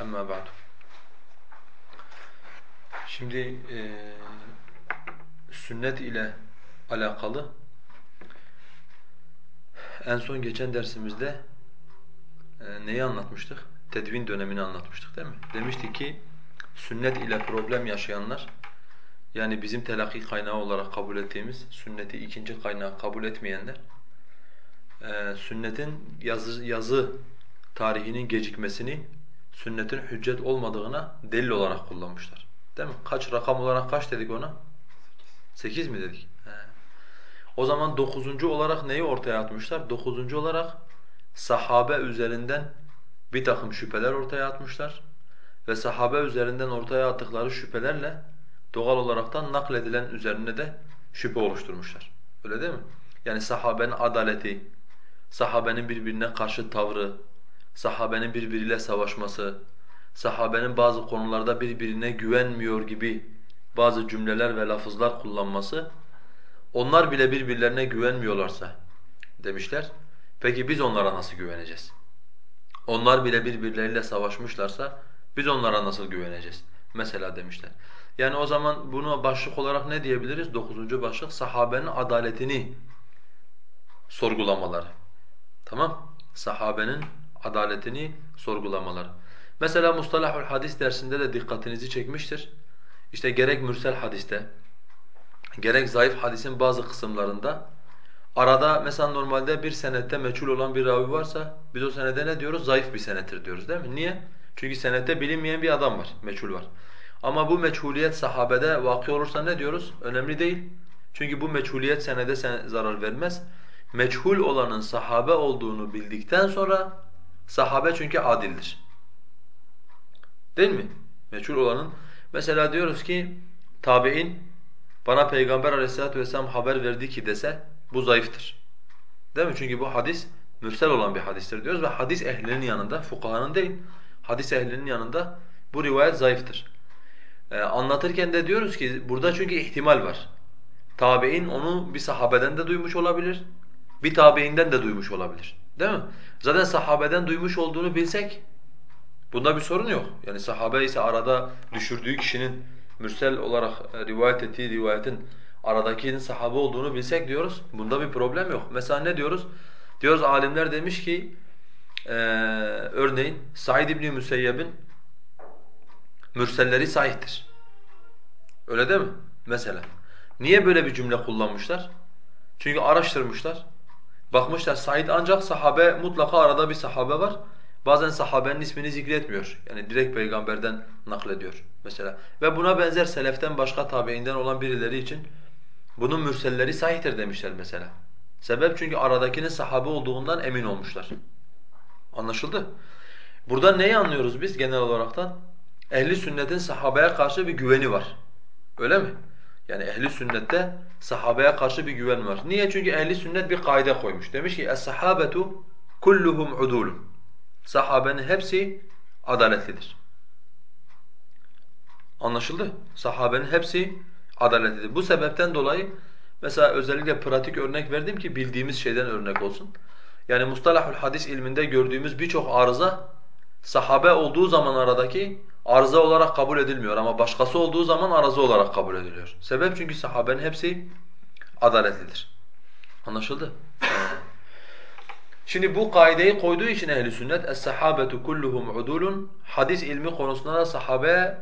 Amma ba'du. Şimdi e, sünnet ile alakalı en son geçen dersimizde e, neyi anlatmıştık? Tedvin dönemini anlatmıştık değil mi? Demiştik ki sünnet ile problem yaşayanlar yani bizim telakki kaynağı olarak kabul ettiğimiz sünneti ikinci kaynağı kabul etmeyenler e, sünnetin yazı, yazı tarihinin gecikmesini sünnetin hüccet olmadığına delil olarak kullanmışlar. Değil mi? Kaç rakam olarak kaç dedik ona? Sekiz mi dedik? He. O zaman dokuzuncu olarak neyi ortaya atmışlar? Dokuzuncu olarak sahabe üzerinden bir takım şüpheler ortaya atmışlar ve sahabe üzerinden ortaya attıkları şüphelerle doğal olaraktan nakledilen üzerine de şüphe oluşturmuşlar. Öyle değil mi? Yani sahabenin adaleti, sahabenin birbirine karşı tavrı, sahabenin birbiriyle savaşması, sahabenin bazı konularda birbirine güvenmiyor gibi bazı cümleler ve lafızlar kullanması, onlar bile birbirlerine güvenmiyorlarsa demişler, peki biz onlara nasıl güveneceğiz? Onlar bile birbirleriyle savaşmışlarsa biz onlara nasıl güveneceğiz? Mesela demişler. Yani o zaman bunu başlık olarak ne diyebiliriz? Dokuzuncu başlık sahabenin adaletini sorgulamaları. Tamam? Sahabenin adaletini sorgulamaları. Mesela mustalahul hadis dersinde de dikkatinizi çekmiştir. İşte gerek mürsel hadiste, gerek zayıf hadisin bazı kısımlarında arada mesela normalde bir senette meçhul olan bir ravi varsa biz o senede ne diyoruz? Zayıf bir senettir diyoruz değil mi? Niye? Çünkü senette bilinmeyen bir adam var, meçhul var. Ama bu meçhuliyet sahabede vakı olursa ne diyoruz? Önemli değil. Çünkü bu meçhuliyet senede zarar vermez. Meçhul olanın sahabe olduğunu bildikten sonra sahabe çünkü adildir. Değil mi? Meçhul olanın. Mesela diyoruz ki tabi'in bana Peygamber aleyhissalatu vesselam haber verdi ki dese bu zayıftır. Değil mi? Çünkü bu hadis mürsel olan bir hadistir diyoruz ve hadis ehlinin yanında, fukahanın değil, hadis ehlinin yanında bu rivayet zayıftır. Ee, anlatırken de diyoruz ki burada çünkü ihtimal var. Tabi'in onu bir sahabeden de duymuş olabilir, bir tabi'inden de duymuş olabilir. Değil mi? Zaten sahabeden duymuş olduğunu bilsek bunda bir sorun yok. Yani sahabe ise arada düşürdüğü kişinin mürsel olarak e, rivayet ettiği rivayetin aradakinin sahabe olduğunu bilsek diyoruz. Bunda bir problem yok. Mesela ne diyoruz? Diyoruz alimler demiş ki e, örneğin Said İbn Müseyyeb'in mürselleri sahihtir. Öyle değil mi? Mesela. Niye böyle bir cümle kullanmışlar? Çünkü araştırmışlar. Bakmışlar Said ancak sahabe mutlaka arada bir sahabe var. Bazen sahabenin ismini zikretmiyor. Yani direkt peygamberden naklediyor mesela. Ve buna benzer seleften başka tabiinden olan birileri için bunun mürselleri sahihtir demişler mesela. Sebep çünkü aradakinin sahabe olduğundan emin olmuşlar. Anlaşıldı? Burada neyi anlıyoruz biz genel olaraktan? Ehli sünnetin sahabeye karşı bir güveni var. Öyle mi? Yani ehli sünnette sahabeye karşı bir güven var. Niye? Çünkü ehli sünnet bir kaide koymuş. Demiş ki es-sahabetu kulluhum udulun. Sahabenin hepsi adaletlidir. Anlaşıldı? Sahabenin hepsi adaletlidir. Bu sebepten dolayı mesela özellikle pratik örnek verdim ki bildiğimiz şeyden örnek olsun. Yani mustalahul hadis ilminde gördüğümüz birçok arıza sahabe olduğu zaman aradaki arıza olarak kabul edilmiyor ama başkası olduğu zaman arıza olarak kabul ediliyor. Sebep çünkü sahabenin hepsi adaletlidir. Anlaşıldı? Şimdi bu kaideyi koyduğu için ehli sünnet es-sahabetu kulluhum udulun hadis ilmi konusunda da sahabe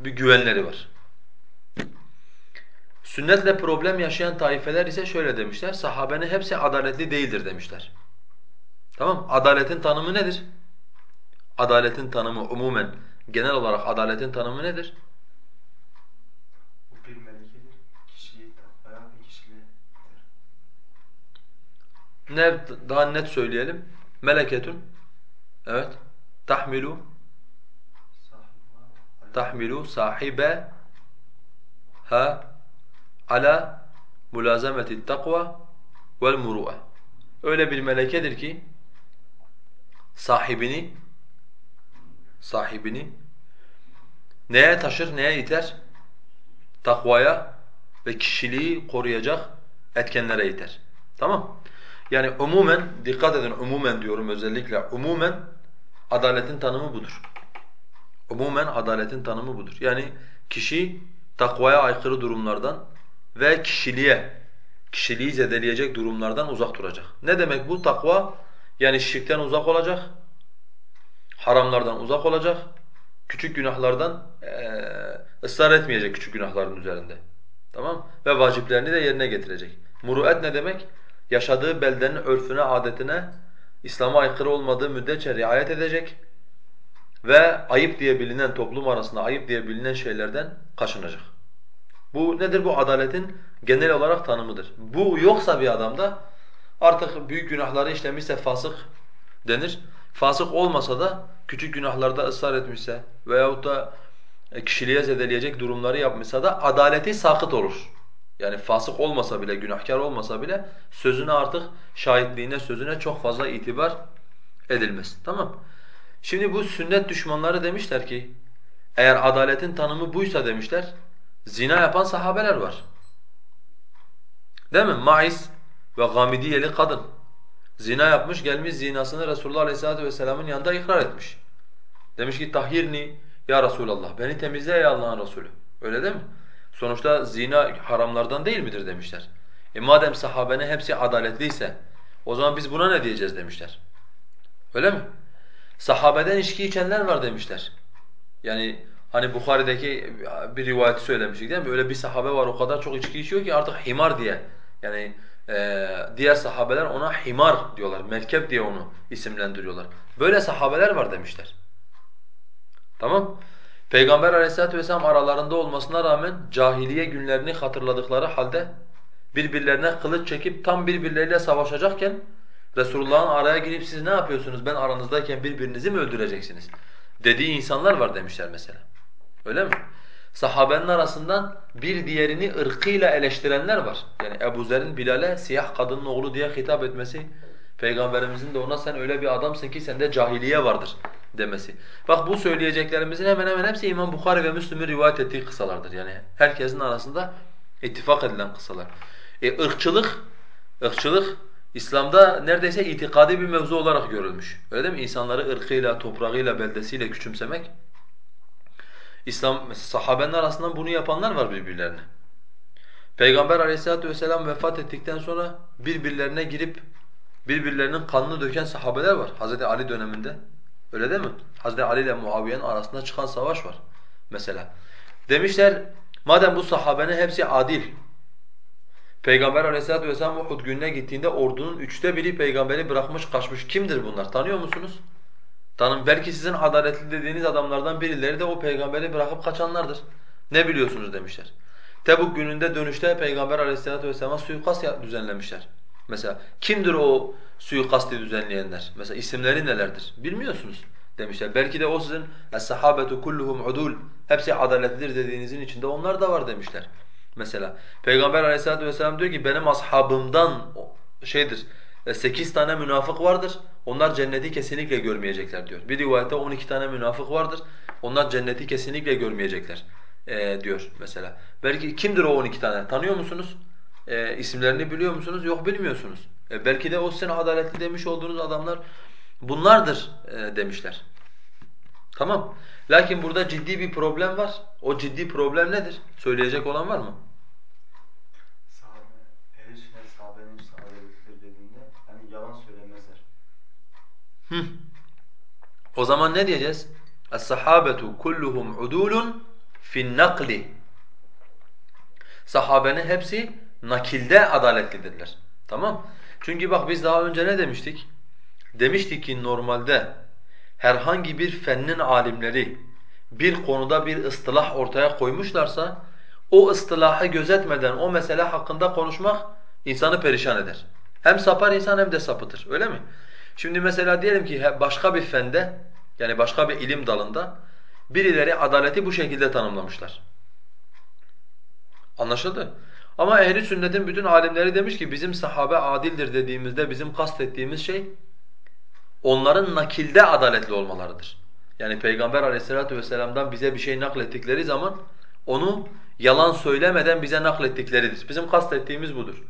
bir güvenleri var. Sünnetle problem yaşayan taifeler ise şöyle demişler. Sahabenin hepsi adaletli değildir demişler. Tamam? Adaletin tanımı nedir? Adaletin tanımı umumen genel olarak adaletin tanımı nedir? Bu bir melekedir. Kişiyi takvaya ve kişiliğe Ne daha net söyleyelim? Meleketun. Evet. Tahmilu tahmilu sahibe ha ala mulazameti takva vel muru'a. Öyle bir melekedir ki sahibini sahibini neye taşır, neye iter? Takvaya ve kişiliği koruyacak etkenlere iter. Tamam? Yani umumen, dikkat edin umumen diyorum özellikle, umumen adaletin tanımı budur. Umumen adaletin tanımı budur. Yani kişi takvaya aykırı durumlardan ve kişiliğe, kişiliği zedeleyecek durumlardan uzak duracak. Ne demek bu? Takva yani şirkten uzak olacak, haramlardan uzak olacak, küçük günahlardan ee, ısrar etmeyecek küçük günahların üzerinde. Tamam? Ve vaciplerini de yerine getirecek. Muruet ne demek? Yaşadığı beldenin örfüne, adetine İslam'a aykırı olmadığı müddetçe riayet edecek ve ayıp diye bilinen toplum arasında ayıp diye bilinen şeylerden kaçınacak. Bu nedir? Bu adaletin genel olarak tanımıdır. Bu yoksa bir adamda artık büyük günahları işlemişse fasık denir. Fasık olmasa da küçük günahlarda ısrar etmişse veyahut da kişiliğe zedeleyecek durumları yapmışsa da adaleti sakıt olur. Yani fasık olmasa bile, günahkar olmasa bile sözüne artık şahitliğine, sözüne çok fazla itibar edilmez. Tamam Şimdi bu sünnet düşmanları demişler ki eğer adaletin tanımı buysa demişler zina yapan sahabeler var. Değil mi? Maiz ve Gamidiyeli kadın. Zina yapmış gelmiş zinasını Resulullah Aleyhisselatü Vesselam'ın yanında ikrar etmiş. Demiş ki tahhirni ya Resulallah beni temizle ey Allah'ın Resulü. Öyle değil mi? Sonuçta zina haramlardan değil midir demişler. E madem sahabenin hepsi adaletliyse o zaman biz buna ne diyeceğiz demişler. Öyle mi? Sahabeden içki içenler var demişler. Yani hani Bukhari'deki bir rivayeti söylemiştik değil mi? Öyle bir sahabe var o kadar çok içki içiyor ki artık himar diye. Yani e, diğer sahabeler ona himar diyorlar, merkep diye onu isimlendiriyorlar. Böyle sahabeler var demişler. Tamam? Peygamber aleyhissalatu vesselam aralarında olmasına rağmen cahiliye günlerini hatırladıkları halde birbirlerine kılıç çekip tam birbirleriyle savaşacakken Resulullah'ın araya girip siz ne yapıyorsunuz ben aranızdayken birbirinizi mi öldüreceksiniz? Dediği insanlar var demişler mesela. Öyle mi? Sahabenin arasından bir diğerini ırkıyla eleştirenler var. Yani Ebu Zer'in Bilal'e siyah kadının oğlu diye hitap etmesi, Peygamberimizin de ona sen öyle bir adamsın ki sende cahiliye vardır demesi. Bak bu söyleyeceklerimizin hemen hemen hepsi İmam Bukhari ve Müslim'in rivayet ettiği kısalardır. Yani herkesin arasında ittifak edilen kısalar. E, ırkçılık, ırkçılık İslam'da neredeyse itikadi bir mevzu olarak görülmüş. Öyle değil mi? İnsanları ırkıyla, toprağıyla, beldesiyle küçümsemek. İslam sahabenin arasından bunu yapanlar var birbirlerine. Peygamber Aleyhisselatü vesselam vefat ettikten sonra birbirlerine girip birbirlerinin kanını döken sahabeler var Hazreti Ali döneminde. Öyle değil mi? Hazreti Ali ile Muaviye'nin arasında çıkan savaş var mesela. Demişler madem bu sahabenin hepsi adil, Peygamber aleyhissalatu vesselam Uhud gününe gittiğinde ordunun üçte biri peygamberi bırakmış kaçmış. Kimdir bunlar? Tanıyor musunuz? Tanım. Belki sizin adaletli dediğiniz adamlardan birileri de o peygamberi bırakıp kaçanlardır. Ne biliyorsunuz demişler. Tebuk gününde dönüşte peygamber aleyhissalatu vesselam'a suikast düzenlemişler. Mesela kimdir o suikasti düzenleyenler? Mesela isimleri nelerdir? Bilmiyorsunuz demişler. Belki de o sizin es-sahabetu kulluhum udul hepsi adaletlidir dediğinizin içinde onlar da var demişler. Mesela Peygamber Aleyhisselatü vesselam diyor ki benim ashabımdan şeydir e, sekiz tane münafık vardır. Onlar cenneti kesinlikle görmeyecekler diyor. Bir rivayette 12 tane münafık vardır. Onlar cenneti kesinlikle görmeyecekler e, diyor mesela. Belki kimdir o 12 tane? Tanıyor musunuz? E, isimlerini biliyor musunuz? Yok bilmiyorsunuz. E, belki de o sizin adaletli demiş olduğunuz adamlar bunlardır e, demişler. Tamam. Lakin burada ciddi bir problem var. O ciddi problem nedir? Söyleyecek olan var mı? Sahabe, ehl sünnet sahabenin sahabelidir dediğinde hani yalan söylemezler. Hı. O zaman ne diyeceğiz? Es-sahabetu kulluhum udulun fin nakli. Sahabenin hepsi nakilde adaletlidirler. Tamam? Çünkü bak biz daha önce ne demiştik? Demiştik ki normalde herhangi bir fennin alimleri bir konuda bir ıstılah ortaya koymuşlarsa o ıstılahı gözetmeden o mesele hakkında konuşmak insanı perişan eder. Hem sapar insan hem de sapıtır. Öyle mi? Şimdi mesela diyelim ki başka bir fende yani başka bir ilim dalında birileri adaleti bu şekilde tanımlamışlar. Anlaşıldı? Ama ehli sünnetin bütün alimleri demiş ki bizim sahabe adildir dediğimizde bizim kastettiğimiz şey onların nakilde adaletli olmalarıdır. Yani Peygamber aleyhissalatu vesselam'dan bize bir şey naklettikleri zaman onu yalan söylemeden bize naklettikleridir. Bizim kastettiğimiz budur.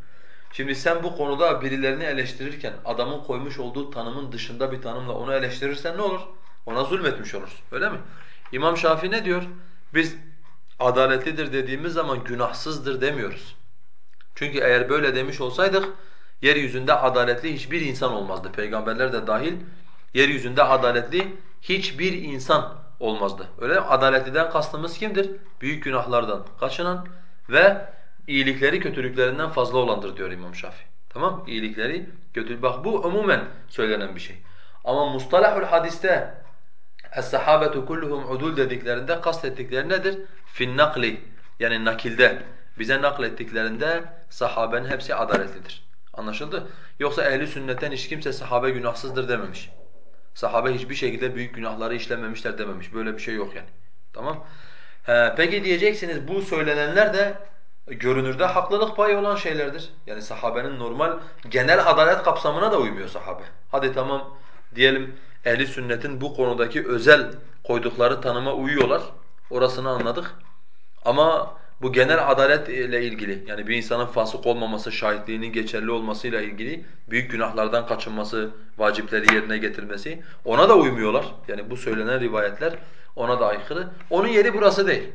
Şimdi sen bu konuda birilerini eleştirirken adamın koymuş olduğu tanımın dışında bir tanımla onu eleştirirsen ne olur? Ona zulmetmiş olursun. Öyle mi? İmam Şafii ne diyor? Biz adaletlidir dediğimiz zaman günahsızdır demiyoruz. Çünkü eğer böyle demiş olsaydık yeryüzünde adaletli hiçbir insan olmazdı. Peygamberler de dahil yeryüzünde adaletli hiçbir insan olmazdı. Öyle mi? Adaletliden kastımız kimdir? Büyük günahlardan kaçınan ve iyilikleri kötülüklerinden fazla olandır diyor İmam Şafii. Tamam? İyilikleri kötü. Bak bu umumen söylenen bir şey. Ama mustalahul hadiste Es-sahabetu kulluhum udul dediklerinde kastettikleri nedir? Fin nakli yani nakilde bize naklettiklerinde sahabenin hepsi adaletlidir. Anlaşıldı? Yoksa ehli sünnetten hiç kimse sahabe günahsızdır dememiş. Sahabe hiçbir şekilde büyük günahları işlememişler dememiş. Böyle bir şey yok yani. Tamam? He, peki diyeceksiniz bu söylenenler de görünürde haklılık payı olan şeylerdir. Yani sahabenin normal genel adalet kapsamına da uymuyor sahabe. Hadi tamam diyelim ehli sünnetin bu konudaki özel koydukları tanıma uyuyorlar. Orasını anladık. Ama bu genel adalet ile ilgili yani bir insanın fasık olmaması, şahitliğinin geçerli olmasıyla ilgili büyük günahlardan kaçınması, vacipleri yerine getirmesi ona da uymuyorlar. Yani bu söylenen rivayetler ona da aykırı. Onun yeri burası değil.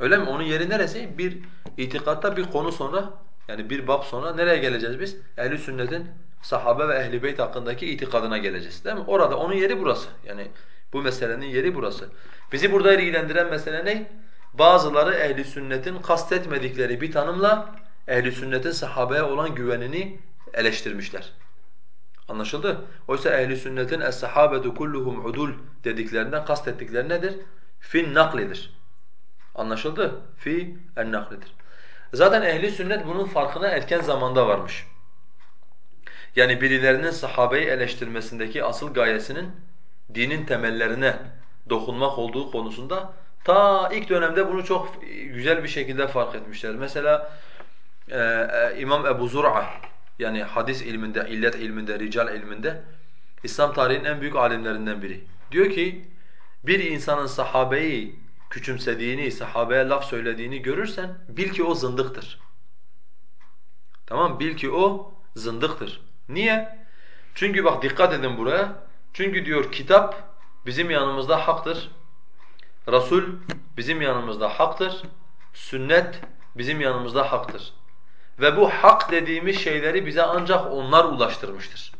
Öyle mi? Onun yeri neresi? Bir itikatta bir konu sonra yani bir bab sonra nereye geleceğiz biz? Ehli sünnetin sahabe ve ehli beyt hakkındaki itikadına geleceğiz değil mi? Orada onun yeri burası. Yani bu meselenin yeri burası. Bizi burada ilgilendiren mesele ne? Bazıları ehli sünnetin kastetmedikleri bir tanımla ehli sünnetin sahabeye olan güvenini eleştirmişler. Anlaşıldı? Oysa ehli sünnetin es-sahabetu kulluhum udul dediklerinden kastettikleri nedir? Fin naklidir. Anlaşıldı? Fi en naklidir. Zaten ehli sünnet bunun farkına erken zamanda varmış. Yani birilerinin sahabeyi eleştirmesindeki asıl gayesinin dinin temellerine dokunmak olduğu konusunda ta ilk dönemde bunu çok güzel bir şekilde fark etmişler. Mesela e, e, İmam Ebu Zur'a yani hadis ilminde, illet ilminde, rical ilminde İslam tarihinin en büyük alimlerinden biri. Diyor ki bir insanın sahabeyi küçümsediğini, sahabeye laf söylediğini görürsen bil ki o zındıktır. Tamam Bil ki o zındıktır. Niye? Çünkü bak dikkat edin buraya. Çünkü diyor kitap bizim yanımızda haktır. Resul bizim yanımızda haktır. Sünnet bizim yanımızda haktır. Ve bu hak dediğimiz şeyleri bize ancak onlar ulaştırmıştır.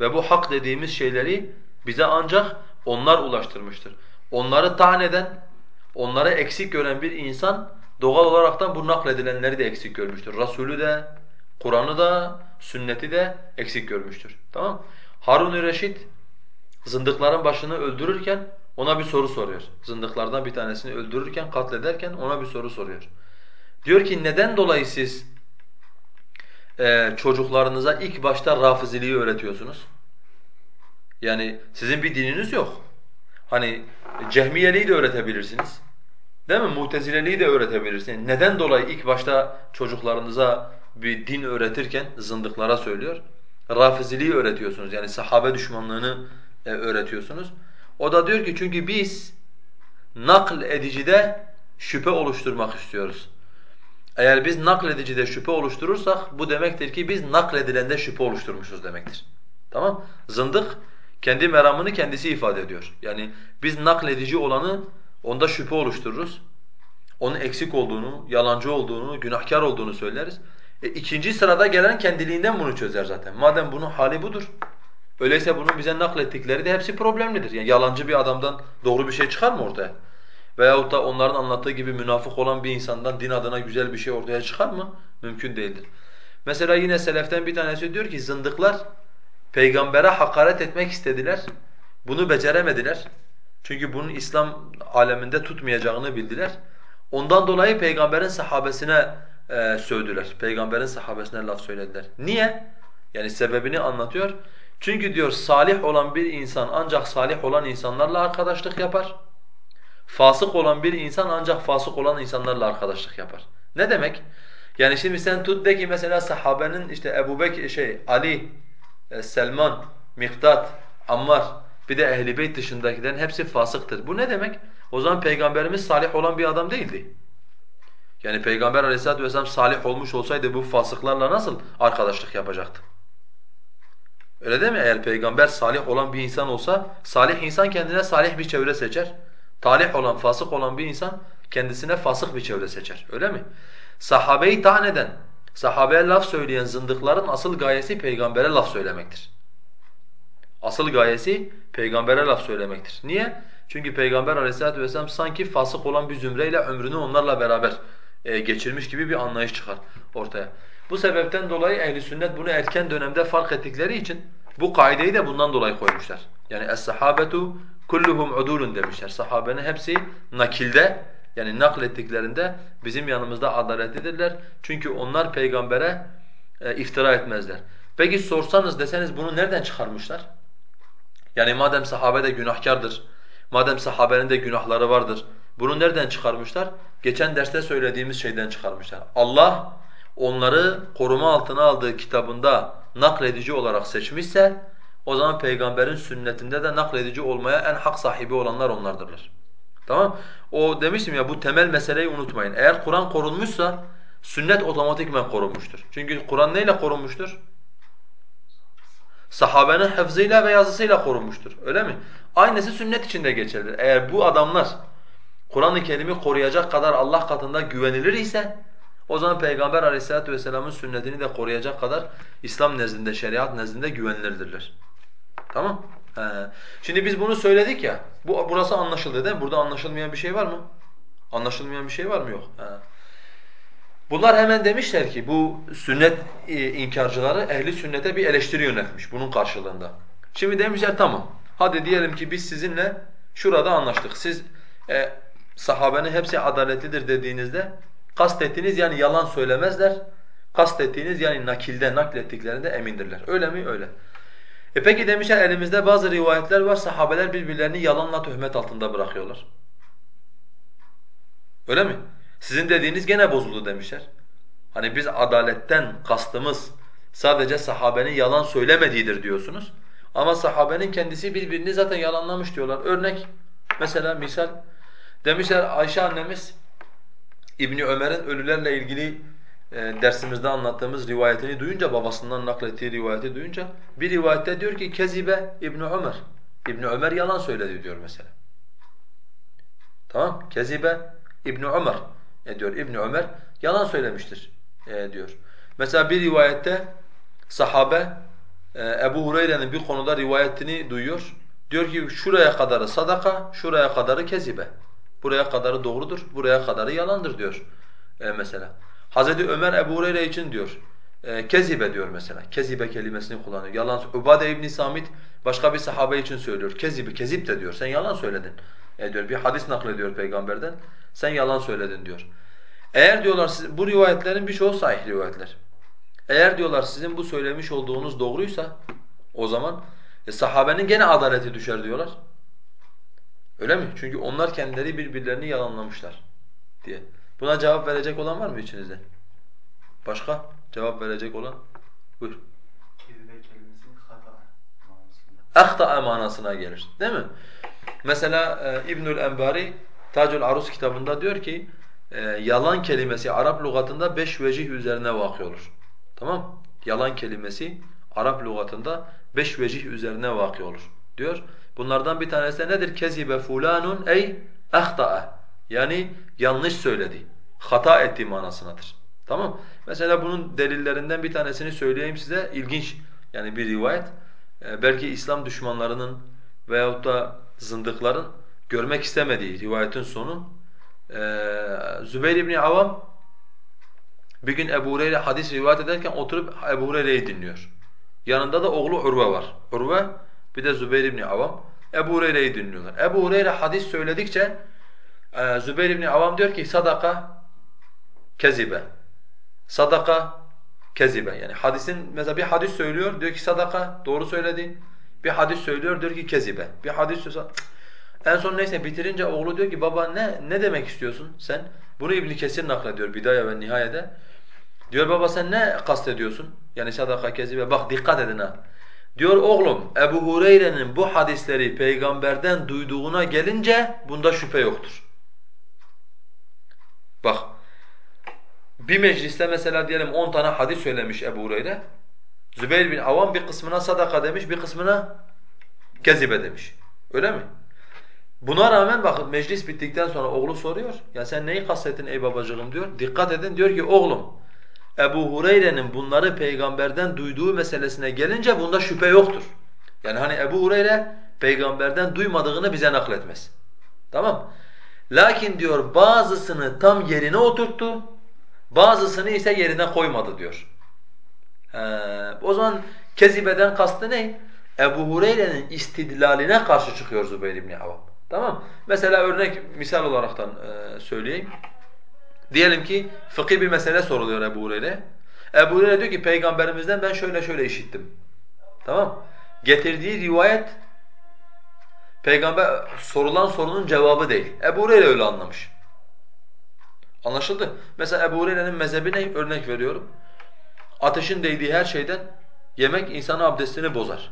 Ve bu hak dediğimiz şeyleri bize ancak onlar ulaştırmıştır. Onları tahan eden, onları eksik gören bir insan doğal olaraktan bu nakledilenleri de eksik görmüştür. Resulü de, Kur'an'ı da, sünneti de eksik görmüştür. Tamam Harun-ı Reşit zındıkların başını öldürürken ona bir soru soruyor. Zındıklardan bir tanesini öldürürken, katlederken ona bir soru soruyor. Diyor ki neden dolayı siz e, çocuklarınıza ilk başta rafiziliği öğretiyorsunuz? Yani sizin bir dininiz yok. Hani cehmiyeliği de öğretebilirsiniz. Değil mi? Mutezileliği de öğretebilirsiniz. Neden dolayı ilk başta çocuklarınıza bir din öğretirken zındıklara söylüyor. Rafiziliği öğretiyorsunuz yani sahabe düşmanlığını e, öğretiyorsunuz. O da diyor ki çünkü biz nakl edicide şüphe oluşturmak istiyoruz. Eğer biz nakledicide şüphe oluşturursak bu demektir ki biz nakledilende şüphe oluşturmuşuz demektir. Tamam? Zındık kendi meramını kendisi ifade ediyor. Yani biz nakledici olanı onda şüphe oluştururuz. Onun eksik olduğunu, yalancı olduğunu, günahkar olduğunu söyleriz. E, ikinci sırada gelen kendiliğinden bunu çözer zaten. Madem bunun hali budur. Öyleyse bunun bize naklettikleri de hepsi problemlidir. Yani yalancı bir adamdan doğru bir şey çıkar mı ortaya? Veyahut da onların anlattığı gibi münafık olan bir insandan din adına güzel bir şey ortaya çıkar mı? Mümkün değildir. Mesela yine seleften bir tanesi diyor ki zındıklar peygambere hakaret etmek istediler. Bunu beceremediler. Çünkü bunun İslam aleminde tutmayacağını bildiler. Ondan dolayı peygamberin sahabesine e, sövdüler. Peygamberin sahabesine laf söylediler. Niye? Yani sebebini anlatıyor. Çünkü diyor salih olan bir insan ancak salih olan insanlarla arkadaşlık yapar. Fasık olan bir insan ancak fasık olan insanlarla arkadaşlık yapar. Ne demek? Yani şimdi sen tut de ki mesela sahabenin işte Ebu şey, Ali, Selman, Miktat, Ammar bir de Ehl-i Beyt dışındakilerin hepsi fasıktır. Bu ne demek? O zaman Peygamberimiz salih olan bir adam değildi. Yani Peygamber aleyhissalatu vesselam salih olmuş olsaydı bu fasıklarla nasıl arkadaşlık yapacaktı? Öyle değil mi? Eğer peygamber salih olan bir insan olsa, salih insan kendine salih bir çevre seçer. Talih olan, fasık olan bir insan kendisine fasık bir çevre seçer. Öyle mi? Sahabeyi taan eden, sahabeye laf söyleyen zındıkların asıl gayesi peygambere laf söylemektir. Asıl gayesi peygambere laf söylemektir. Niye? Çünkü peygamber aleyhissalatu vesselam sanki fasık olan bir zümreyle ömrünü onlarla beraber e, geçirmiş gibi bir anlayış çıkar ortaya. Bu sebepten dolayı ehli sünnet bunu erken dönemde fark ettikleri için bu kaideyi de bundan dolayı koymuşlar. Yani es-sahabetu kulluhum udulun demişler. Sahabenin hepsi nakilde yani naklettiklerinde bizim yanımızda adaletlidirler. Çünkü onlar peygambere e, iftira etmezler. Peki sorsanız deseniz bunu nereden çıkarmışlar? Yani madem sahabe de günahkardır, madem sahabenin de günahları vardır, bunu nereden çıkarmışlar? Geçen derste söylediğimiz şeyden çıkarmışlar. Allah onları koruma altına aldığı kitabında nakledici olarak seçmişse, o zaman peygamberin sünnetinde de nakledici olmaya en hak sahibi olanlar onlardırlar. Tamam? O demiştim ya bu temel meseleyi unutmayın. Eğer Kur'an korunmuşsa sünnet otomatikmen korunmuştur. Çünkü Kur'an neyle korunmuştur? Sahabenin hafızıyla ve yazısıyla korunmuştur. Öyle mi? Aynısı sünnet için de geçerlidir. Eğer bu adamlar Kur'an-ı Kerim'i koruyacak kadar Allah katında güvenilir ise o zaman Peygamber Aleyhisselatü vesselamın sünnetini de koruyacak kadar İslam nezdinde, şeriat nezdinde güvenilirdirler. Tamam? He. Şimdi biz bunu söyledik ya, bu burası anlaşıldı değil mi? Burada anlaşılmayan bir şey var mı? Anlaşılmayan bir şey var mı? Yok. He. Bunlar hemen demişler ki bu sünnet e, inkarcıları ehli sünnete bir eleştiri yönetmiş bunun karşılığında. Şimdi demişler tamam. Hadi diyelim ki biz sizinle şurada anlaştık. Siz e, sahabenin hepsi adaletlidir dediğinizde kastettiğiniz yani yalan söylemezler. Kastettiğiniz yani nakilde naklettiklerinde emindirler. Öyle mi? Öyle. E peki demişler elimizde bazı rivayetler var sahabeler birbirlerini yalanla töhmet altında bırakıyorlar. Öyle mi? Sizin dediğiniz gene bozuldu demişler. Hani biz adaletten kastımız sadece sahabenin yalan söylemediğidir diyorsunuz. Ama sahabenin kendisi birbirini zaten yalanlamış diyorlar. Örnek mesela misal demişler Ayşe annemiz İbni Ömer'in ölülerle ilgili dersimizde anlattığımız rivayetini duyunca babasından naklettiği rivayeti duyunca bir rivayette diyor ki kezibe İbni Ömer. İbni Ömer yalan söyledi diyor mesela. Tamam? Kezibe İbni Ömer e diyor İbn Ömer yalan söylemiştir e, diyor. Mesela bir rivayette sahabe e, Ebu Hureyre'nin bir konuda rivayetini duyuyor. Diyor ki şuraya kadarı sadaka, şuraya kadarı kezibe. Buraya kadarı doğrudur, buraya kadarı yalandır diyor e, mesela. Hazreti Ömer Ebu Hureyre için diyor. E, kezibe diyor mesela. Kezibe kelimesini kullanıyor. Yalan. Ubade İbn Samit başka bir sahabe için söylüyor. Kezibi, kezip de diyor. Sen yalan söyledin. E diyor bir hadis naklediyor peygamberden. Sen yalan söyledin diyor. Eğer diyorlar bu rivayetlerin birçoğu sahih rivayetler. Eğer diyorlar sizin bu söylemiş olduğunuz doğruysa o zaman e, sahabenin gene adaleti düşer diyorlar. Öyle mi? Çünkü onlar kendileri birbirlerini yalanlamışlar diye. Buna cevap verecek olan var mı içinizde? Başka cevap verecek olan? Buyur. Kedibe kelimesi hata manasında. Manasına gelir. Değil mi? Mesela e, İbnül Enbari Tacül Arus kitabında diyor ki e, yalan kelimesi Arap lügatında beş vecih üzerine vakı olur. Tamam? Yalan kelimesi Arap lügatında beş vecih üzerine vakı olur diyor. Bunlardan bir tanesi nedir? Kezibe fulanun ey ahta'a. Yani yanlış söyledi, hata etti manasınadır. Tamam? Mesela bunun delillerinden bir tanesini söyleyeyim size. İlginç yani bir rivayet. Ee, belki İslam düşmanlarının veyahut da zındıkların görmek istemediği rivayetin sonu ee, Zübeyir İbni Avam bir gün Ebu Hureyre hadis rivayet ederken oturup Ebu Hureyre'yi dinliyor. Yanında da oğlu Urve var. Urve bir de Zübeyir İbni Avam Ebu Hureyre'yi dinliyorlar. Ebu Hureyre hadis söyledikçe e, Zübeyir İbni Avam diyor ki sadaka kezibe. Sadaka kezibe. Yani hadisin mesela bir hadis söylüyor diyor ki sadaka doğru söyledi. Bir hadis söylüyor diyor ki kezibe. Bir hadis söylüyor en son neyse bitirince oğlu diyor ki baba ne ne demek istiyorsun sen? Bunu İbn Kesir naklediyor Bidaya ve Nihayede. Diyor baba sen ne kastediyorsun? Yani sadaka kezibe. Bak dikkat edin ha. Diyor oğlum Ebu Hureyre'nin bu hadisleri peygamberden duyduğuna gelince bunda şüphe yoktur. Bak bir mecliste mesela diyelim 10 tane hadis söylemiş Ebu Hureyre. Zübeyir bin Avam bir kısmına sadaka demiş, bir kısmına kezibe demiş. Öyle mi? Buna rağmen bakın meclis bittikten sonra oğlu soruyor. Ya sen neyi kastettin ey babacığım diyor. Dikkat edin diyor ki oğlum Ebu Hureyre'nin bunları peygamberden duyduğu meselesine gelince bunda şüphe yoktur. Yani hani Ebu Hureyre peygamberden duymadığını bize nakletmez. Tamam Lakin diyor bazısını tam yerine oturttu, bazısını ise yerine koymadı diyor. He, o zaman kezibeden kastı ne? Ebu Hureyre'nin istidlaline karşı çıkıyor Zübeyir ibn Avvam. Tamam Mesela örnek misal olaraktan e, söyleyeyim. Diyelim ki fıkhi bir mesele soruluyor Ebu Hureyre. Ebu Hureyre diyor ki peygamberimizden ben şöyle şöyle işittim. Tamam Getirdiği rivayet peygamber sorulan sorunun cevabı değil. Ebu Hureyre öyle anlamış. Anlaşıldı? Mesela Ebu Hureyre'nin mezhebi ne? Örnek veriyorum. Ateşin değdiği her şeyden yemek insanın abdestini bozar.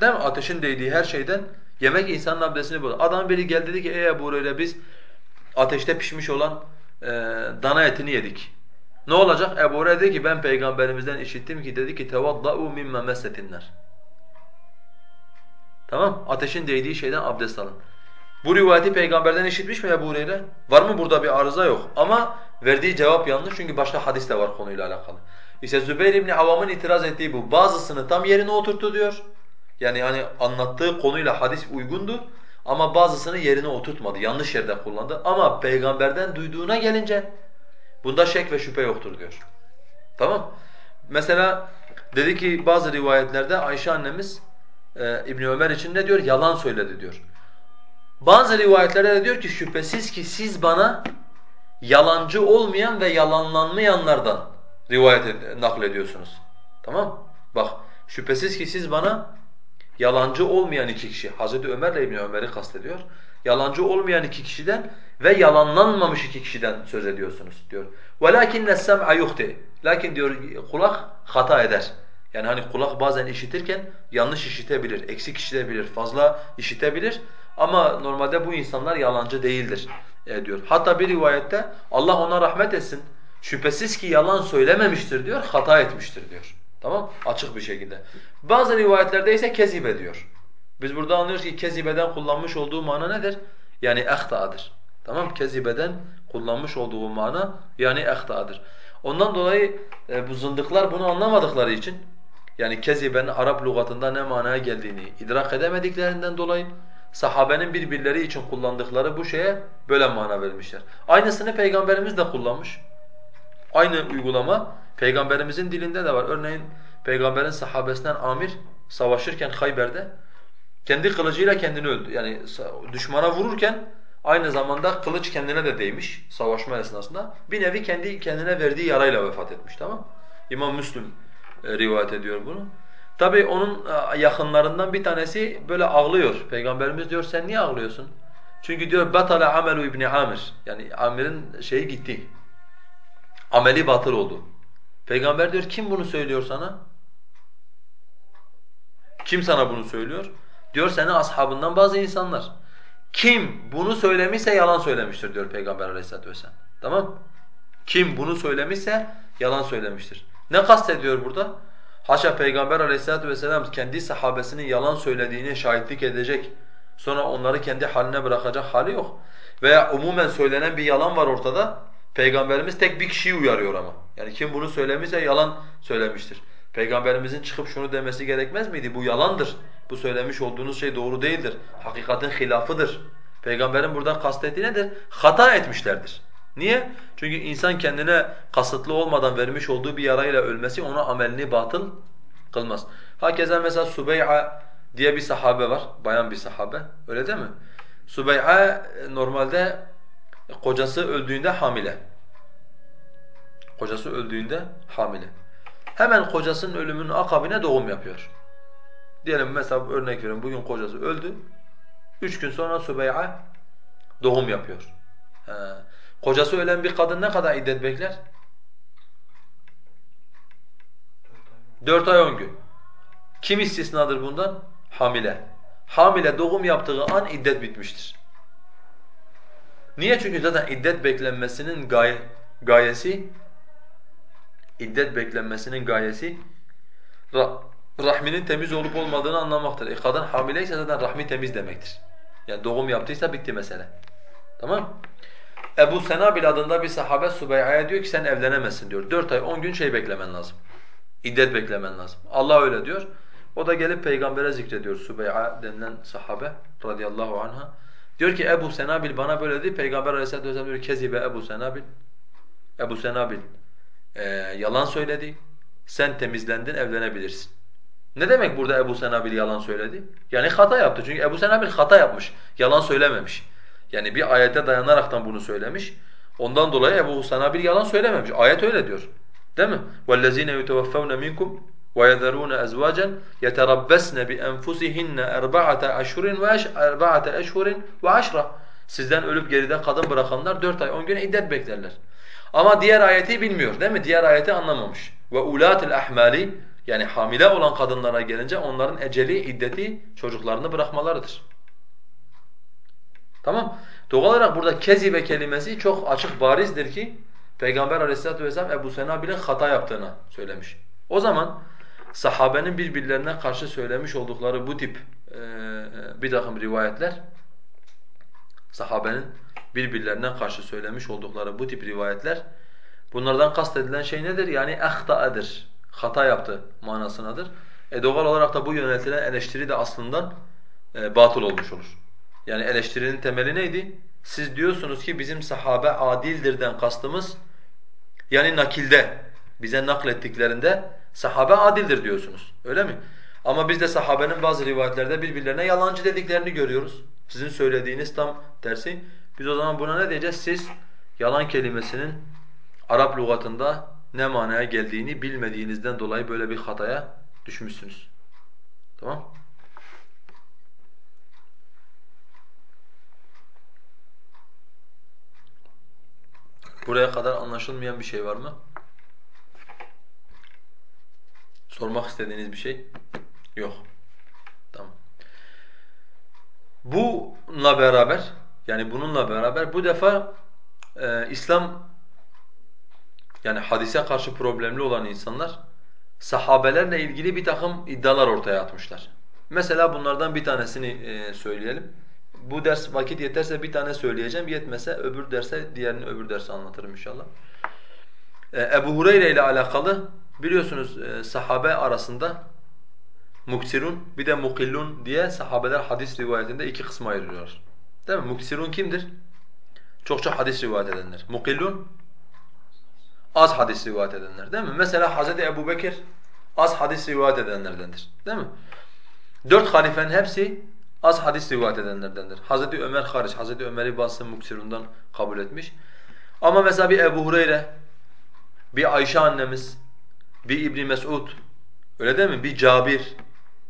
Değil mi? Ateşin değdiği her şeyden yemek insanın abdestini bozar. Adam biri geldi dedi ki ey Ebu Hureyre biz ateşte pişmiş olan e, dana etini yedik. Ne olacak? Ebu Hureyre dedi ki ben peygamberimizden işittim ki dedi ki tevadda'u mimma mesetinler. Tamam? Ateşin değdiği şeyden abdest alın. Bu rivayeti peygamberden işitmiş mi Ebu Hureyre? Var mı burada bir arıza yok. Ama verdiği cevap yanlış çünkü başka hadis de var konuyla alakalı. İşte Zübeyir İbni Avam'ın itiraz ettiği bu. Bazısını tam yerine oturttu diyor. Yani hani anlattığı konuyla hadis uygundu ama bazısını yerine oturtmadı. Yanlış yerde kullandı. Ama peygamberden duyduğuna gelince bunda şek ve şüphe yoktur diyor. Tamam? Mesela dedi ki bazı rivayetlerde Ayşe annemiz e, İbn Ömer için ne diyor? Yalan söyledi diyor. Bazı rivayetlerde de diyor ki şüphesiz ki siz bana yalancı olmayan ve yalanlanmayanlardan rivayet naklediyorsunuz. Tamam? Bak şüphesiz ki siz bana yalancı olmayan iki kişi, Hazreti Ömer ile İbni Ömer'i kastediyor. Yalancı olmayan iki kişiden ve yalanlanmamış iki kişiden söz ediyorsunuz diyor. وَلَكِنَّ السَّمْعَ يُخْتِئ Lakin diyor kulak hata eder. Yani hani kulak bazen işitirken yanlış işitebilir, eksik işitebilir, fazla işitebilir. Ama normalde bu insanlar yalancı değildir e, diyor. Hatta bir rivayette Allah ona rahmet etsin. Şüphesiz ki yalan söylememiştir diyor, hata etmiştir diyor. Tamam? Açık bir şekilde. Bazı rivayetlerde ise kezibe diyor. Biz burada anlıyoruz ki kezibeden kullanmış olduğu mana nedir? Yani ehtaadır. Tamam? Kezibeden kullanmış olduğu mana yani ehtaadır. Ondan dolayı e, bu zındıklar bunu anlamadıkları için yani kezibenin Arap lügatında ne manaya geldiğini idrak edemediklerinden dolayı sahabenin birbirleri için kullandıkları bu şeye böyle mana vermişler. Aynısını Peygamberimiz de kullanmış. Aynı uygulama Peygamberimizin dilinde de var. Örneğin Peygamberin sahabesinden Amir savaşırken Hayber'de kendi kılıcıyla kendini öldü. Yani düşmana vururken aynı zamanda kılıç kendine de değmiş savaşma esnasında. Bir nevi kendi kendine verdiği yarayla vefat etmiş tamam İmam Müslim e, rivayet ediyor bunu. Tabi onun e, yakınlarından bir tanesi böyle ağlıyor. Peygamberimiz diyor sen niye ağlıyorsun? Çünkü diyor batala amelu ibni Amir. Yani Amir'in şeyi gitti. Ameli batıl oldu. Peygamber diyor kim bunu söylüyor sana? Kim sana bunu söylüyor? Diyor seni ashabından bazı insanlar. Kim bunu söylemişse yalan söylemiştir diyor Peygamber aleyhissalatu vesselam. Tamam Kim bunu söylemişse yalan söylemiştir. Ne kastediyor burada? Haşa Peygamber aleyhissalatu vesselam kendi sahabesinin yalan söylediğini şahitlik edecek. Sonra onları kendi haline bırakacak hali yok. Veya umumen söylenen bir yalan var ortada. Peygamberimiz tek bir kişiyi uyarıyor ama. Yani kim bunu söylemişse yalan söylemiştir. Peygamberimizin çıkıp şunu demesi gerekmez miydi? Bu yalandır. Bu söylemiş olduğunuz şey doğru değildir. Hakikatin hilafıdır. Peygamberin burada kastettiği nedir? Hata etmişlerdir. Niye? Çünkü insan kendine kasıtlı olmadan vermiş olduğu bir yarayla ölmesi ona amelini batıl kılmaz. Hakeza mesela Subey'a diye bir sahabe var, bayan bir sahabe. Öyle değil mi? Subey'a normalde kocası öldüğünde hamile. Kocası öldüğünde hamile. Hemen kocasının ölümünün akabine doğum yapıyor. Diyelim mesela örnek veriyorum bugün kocası öldü. Üç gün sonra Sübey'a doğum yapıyor. He. Kocası ölen bir kadın ne kadar iddet bekler? Dört ay on gün. Kim istisnadır bundan? Hamile. Hamile doğum yaptığı an iddet bitmiştir. Niye? Çünkü zaten iddet beklenmesinin gaye, gayesi İddet beklenmesinin gayesi rahminin temiz olup olmadığını anlamaktır. E kadın hamileyse zaten rahmi temiz demektir. Yani doğum yaptıysa bitti mesele. Tamam Ebu Senabil adında bir sahabe Sübeyha'ya diyor ki sen evlenemezsin diyor. Dört ay on gün şey beklemen lazım. İddet beklemen lazım. Allah öyle diyor. O da gelip peygambere zikrediyor Sübeyha denilen sahabe radıyallahu anha. Diyor ki Ebu Senabil bana böyle dedi. Peygamber aleyhissalatu vesselam diyor kezibe Ebu Senabil. Ebu Senabil e, yalan söyledi. Sen temizlendin evlenebilirsin. Ne demek burada Ebu Senabil yalan söyledi? Yani hata yaptı. Çünkü Ebu Senabil hata yapmış. Yalan söylememiş. Yani bir ayete dayanaraktan bunu söylemiş. Ondan dolayı Ebu Senabil yalan söylememiş. Ayet öyle diyor. Değil mi? وَالَّذ۪ينَ يُتَوَفَّوْنَ مِنْكُمْ وَيَذَرُونَ أَزْوَاجًا يَتَرَبَّسْنَ بِأَنْفُسِهِنَّ اَرْبَعَةَ أَشْهُرٍ وَاَرْبَعَةَ أَشْهُرٍ وَعَشْرًا Sizden ölüp geride kadın bırakanlar dört ay on gün iddet beklerler. Ama diğer ayeti bilmiyor değil mi? Diğer ayeti anlamamış. Ve ulatil ahmali yani hamile olan kadınlara gelince onların eceli, iddeti çocuklarını bırakmalarıdır. Tamam? Doğal olarak burada kezibe kelimesi çok açık barizdir ki Peygamber aleyhissalatu vesselam Ebu Senabil'in hata yaptığını söylemiş. O zaman sahabenin birbirlerine karşı söylemiş oldukları bu tip e, bir takım rivayetler sahabenin birbirlerine karşı söylemiş oldukları bu tip rivayetler bunlardan kastedilen şey nedir? Yani ehta'adır. Hata yaptı manasınadır. E doğal olarak da bu yöneltilen eleştiri de aslında e, batıl olmuş olur. Yani eleştirinin temeli neydi? Siz diyorsunuz ki bizim sahabe adildirden kastımız yani nakilde bize naklettiklerinde sahabe adildir diyorsunuz. Öyle mi? Ama biz de sahabenin bazı rivayetlerde birbirlerine yalancı dediklerini görüyoruz. Sizin söylediğiniz tam tersi. Biz o zaman buna ne diyeceğiz? Siz yalan kelimesinin Arap lügatında ne manaya geldiğini bilmediğinizden dolayı böyle bir hataya düşmüşsünüz. Tamam? Buraya kadar anlaşılmayan bir şey var mı? Sormak istediğiniz bir şey? Yok. Tamam. Bununla beraber, yani bununla beraber bu defa e, İslam yani hadise karşı problemli olan insanlar sahabelerle ilgili bir takım iddialar ortaya atmışlar. Mesela bunlardan bir tanesini e, söyleyelim. Bu ders vakit yeterse bir tane söyleyeceğim, yetmese öbür derse diğerini öbür derse anlatırım inşallah. E, Ebu Hureyre ile alakalı biliyorsunuz e, sahabe arasında muksirun bir de mukillun diye sahabeler hadis rivayetinde iki kısma ayrılıyorlar. Değil mi? Muksirun kimdir? Çok çok hadis rivayet edenler. Mukillun az hadis rivayet edenler değil mi? Mesela Hazreti Ebu Bekir az hadis rivayet edenlerdendir. Değil mi? Dört halifenin hepsi az hadis rivayet edenlerdendir. Hazreti Ömer hariç, Hazreti Ömer'i bazı muksirundan kabul etmiş. Ama mesela bir Ebu Hureyre, bir Ayşe annemiz, bir İbn Mesud, öyle değil mi? Bir Cabir,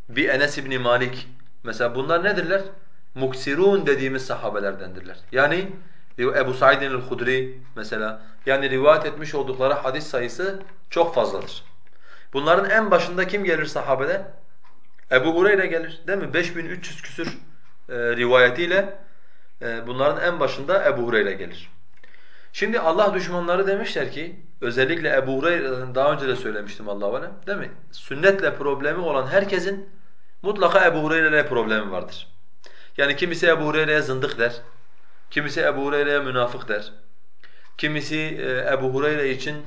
bir Enes İbn Malik. Mesela bunlar nedirler? Muksirun dediğimiz sahabelerdendirler. Yani Ebu Said el-Hudri mesela yani rivayet etmiş oldukları hadis sayısı çok fazladır. Bunların en başında kim gelir sahabede? Ebu Hureyre gelir değil mi? 5300 küsür e, rivayetiyle e, bunların en başında Ebu Hureyre gelir. Şimdi Allah düşmanları demişler ki özellikle Ebu Hureyre'den daha önce de söylemiştim Allah'a alem değil mi? Sünnetle problemi olan herkesin mutlaka Ebu Hureyre'yle problemi vardır. Yani kimisi Ebu Hureyre'ye zındık der. Kimisi Ebu Hureyre'ye münafık der. Kimisi e, Ebu Hureyre için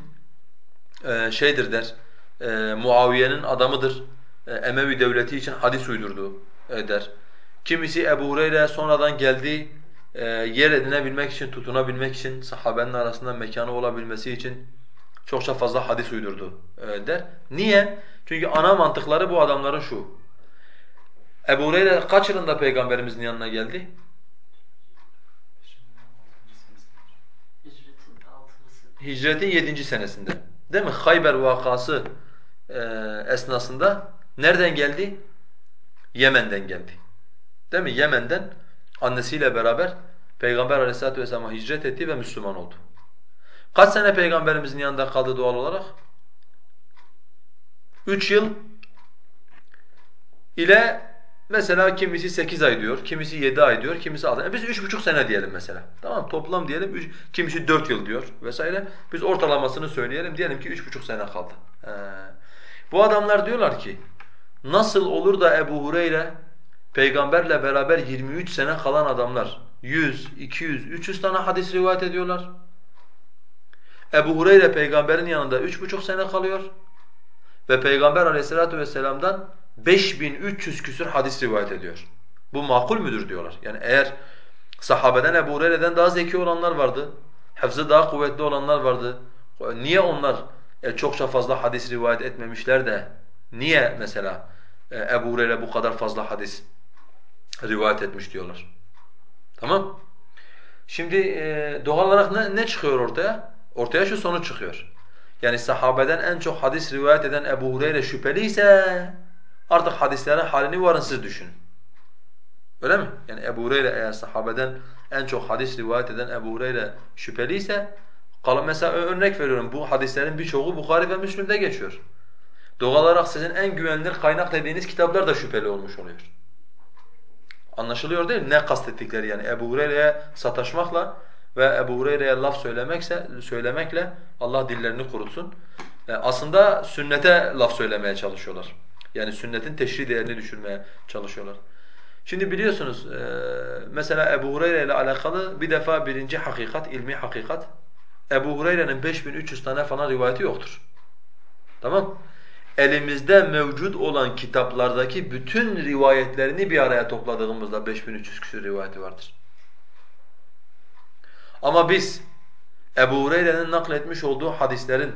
e, şeydir der, e, Muaviye'nin adamıdır, Emevi devleti için hadis uydurdu e, der. Kimisi Ebu Hureyre sonradan geldi, e, yer edinebilmek için, tutunabilmek için, sahabenin arasında mekanı olabilmesi için çokça fazla hadis uydurdu e, der. Niye? Çünkü ana mantıkları bu adamların şu. Ebu Hureyre kaç yılında Peygamberimizin yanına geldi? Hicretin 7. senesinde. Değil mi? Hayber vakası e, esnasında nereden geldi? Yemen'den geldi. Değil mi? Yemen'den annesiyle beraber Peygamber aleyhissalatu vesselam'a hicret etti ve Müslüman oldu. Kaç sene Peygamberimizin yanında kaldı doğal olarak? Üç yıl ile Mesela kimisi 8 ay diyor, kimisi 7 ay diyor, kimisi 6 ay. Biz üç buçuk sene diyelim mesela. Tamam Toplam diyelim, üç, kimisi 4 yıl diyor vesaire. Biz ortalamasını söyleyelim. Diyelim ki üç buçuk sene kaldı. Ee, bu adamlar diyorlar ki, nasıl olur da Ebu Hureyre peygamberle beraber 23 sene kalan adamlar 100, 200, 300 tane hadis rivayet ediyorlar. Ebu Hureyre peygamberin yanında üç buçuk sene kalıyor. Ve Peygamber aleyhissalatu vesselam'dan 5300 küsur hadis rivayet ediyor. Bu makul müdür diyorlar. Yani eğer sahabeden Ebu Hureyre'den daha zeki olanlar vardı, hafızı daha kuvvetli olanlar vardı. Niye onlar e, çokça fazla hadis rivayet etmemişler de niye mesela e, Ebu Hureyre bu kadar fazla hadis rivayet etmiş diyorlar. Tamam? Şimdi e, doğal olarak ne, ne çıkıyor ortaya? Ortaya şu sonuç çıkıyor. Yani sahabeden en çok hadis rivayet eden Ebu Hureyre şüpheliyse artık hadislerin halini varın siz düşünün. Öyle mi? Yani Ebu Hureyre eğer sahabeden en çok hadis rivayet eden Ebu Hureyre şüpheliyse mesela örnek veriyorum bu hadislerin birçoğu Bukhari ve Müslim'de geçiyor. Doğal olarak sizin en güvenilir kaynak dediğiniz kitaplar da şüpheli olmuş oluyor. Anlaşılıyor değil mi? Ne kastettikleri yani Ebu Hureyre'ye sataşmakla ve Ebu Hureyre'ye laf söylemekse söylemekle Allah dillerini kurutsun. E, aslında sünnete laf söylemeye çalışıyorlar. Yani sünnetin teşri değerini düşürmeye çalışıyorlar. Şimdi biliyorsunuz e, mesela Ebu Hureyre ile alakalı bir defa birinci hakikat, ilmi hakikat. Ebu Hureyre'nin 5300 tane falan rivayeti yoktur. Tamam? Elimizde mevcut olan kitaplardaki bütün rivayetlerini bir araya topladığımızda 5300 küsur rivayeti vardır. Ama biz Ebu Hureyre'nin nakletmiş olduğu hadislerin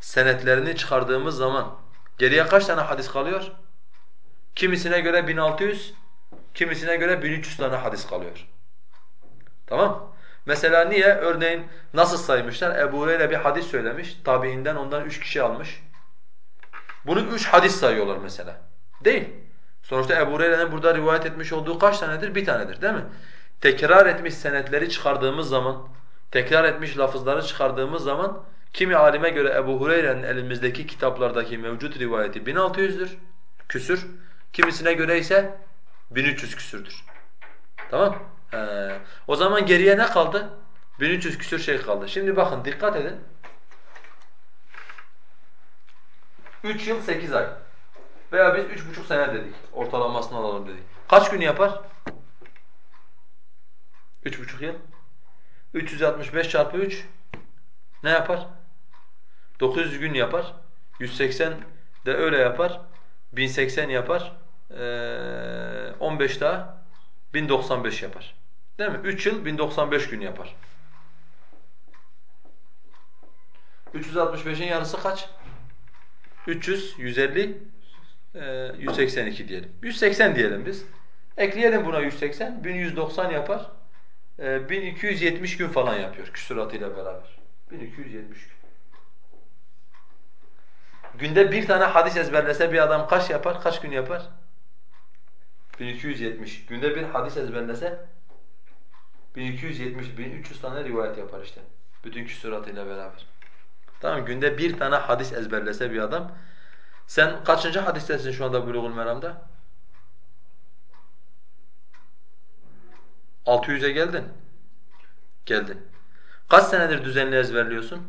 senetlerini çıkardığımız zaman geriye kaç tane hadis kalıyor? Kimisine göre 1600, kimisine göre 1300 tane hadis kalıyor. Tamam? Mesela niye? Örneğin nasıl saymışlar? Ebu Hureyre bir hadis söylemiş, tabiinden ondan üç kişi almış. Bunu üç hadis sayıyorlar mesela. Değil. Sonuçta Ebu Hureyre'nin burada rivayet etmiş olduğu kaç tanedir? Bir tanedir değil mi? tekrar etmiş senetleri çıkardığımız zaman, tekrar etmiş lafızları çıkardığımız zaman kimi alime göre Ebu Hureyre'nin elimizdeki kitaplardaki mevcut rivayeti 1600'dür, küsür. Kimisine göre ise 1300 küsürdür. Tamam? Ee, o zaman geriye ne kaldı? 1300 küsür şey kaldı. Şimdi bakın dikkat edin. 3 yıl 8 ay. Veya biz 3,5 sene dedik. Ortalamasını alalım dedik. Kaç gün yapar? Üç buçuk yıl. 365 çarpı 3 ne yapar? 900 gün yapar. 180 de öyle yapar. 1080 yapar. Ee, 15 daha 1095 yapar. Değil mi? 3 yıl 1095 gün yapar. 365'in yarısı kaç? 300, 150, e, 182 diyelim. 180 diyelim biz. Ekleyelim buna 180, 1190 yapar. 1270 ee, gün falan yapıyor küsuratıyla beraber. 1270 gün. Günde bir tane hadis ezberlese bir adam kaç yapar, kaç gün yapar? 1270. Günde bir hadis ezberlese 1270, 1300 tane rivayet yapar işte. Bütün küsuratıyla beraber. Tamam Günde bir tane hadis ezberlese bir adam. Sen kaçıncı hadistesin şu anda Bulugul Meram'da? 600'e geldin. Geldin. Kaç senedir düzenli ezberliyorsun?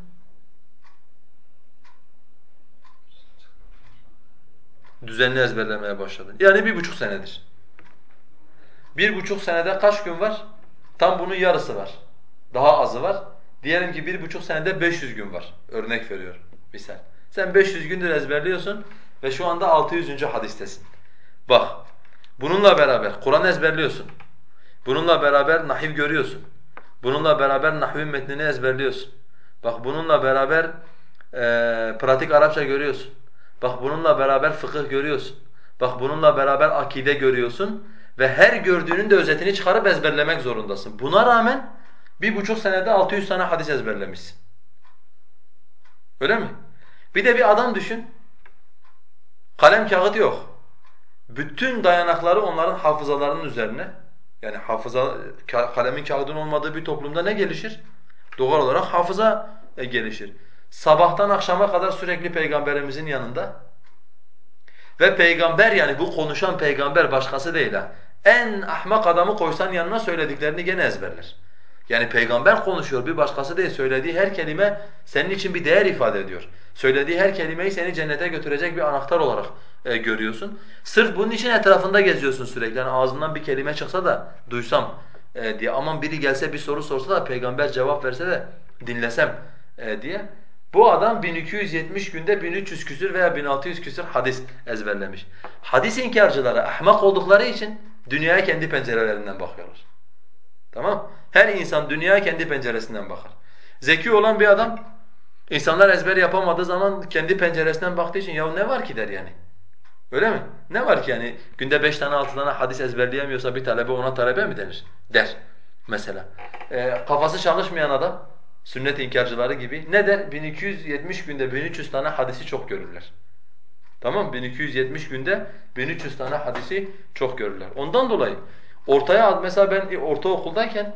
Düzenli ezberlemeye başladın. Yani bir buçuk senedir. Bir buçuk senede kaç gün var? Tam bunun yarısı var. Daha azı var. Diyelim ki bir buçuk senede 500 gün var. Örnek veriyorum misal. Sen 500 gündür ezberliyorsun ve şu anda 600. hadistesin. Bak, bununla beraber Kur'an ezberliyorsun. Bununla beraber nahiv görüyorsun. Bununla beraber nahvin metnini ezberliyorsun. Bak bununla beraber e, pratik Arapça görüyorsun. Bak bununla beraber fıkıh görüyorsun. Bak bununla beraber akide görüyorsun. Ve her gördüğünün de özetini çıkarıp ezberlemek zorundasın. Buna rağmen bir buçuk senede 600 tane hadis ezberlemişsin. Öyle mi? Bir de bir adam düşün. Kalem kağıt yok. Bütün dayanakları onların hafızalarının üzerine yani hafıza, kalemin kağıdın olmadığı bir toplumda ne gelişir? Doğal olarak hafıza e, gelişir. Sabahtan akşama kadar sürekli Peygamberimizin yanında Ve peygamber yani bu konuşan peygamber başkası değil ha. En ahmak adamı koysan yanına söylediklerini gene ezberler. Yani peygamber konuşuyor bir başkası değil. Söylediği her kelime senin için bir değer ifade ediyor. Söylediği her kelimeyi seni cennete götürecek bir anahtar olarak e, görüyorsun. Sırf bunun için etrafında geziyorsun sürekli. Yani ağzından bir kelime çıksa da duysam e, diye. Aman biri gelse bir soru sorsa da peygamber cevap verse de dinlesem e, diye. Bu adam 1270 günde 1300 küsür veya 1600 küsür hadis ezberlemiş. Hadis inkarcıları ahmak oldukları için dünyaya kendi pencerelerinden bakıyorlar. Tamam? Her insan dünyaya kendi penceresinden bakar. Zeki olan bir adam insanlar ezber yapamadığı zaman kendi penceresinden baktığı için ya ne var ki der yani. Öyle mi? Ne var ki yani günde beş tane altı tane hadis ezberleyemiyorsa bir talebe ona talebe mi denir? Der mesela. Ee, kafası çalışmayan adam sünnet inkarcıları gibi ne der? 1270 günde 1300 tane hadisi çok görürler. Tamam 1270 günde 1300 tane hadisi çok görürler. Ondan dolayı ortaya mesela ben ortaokuldayken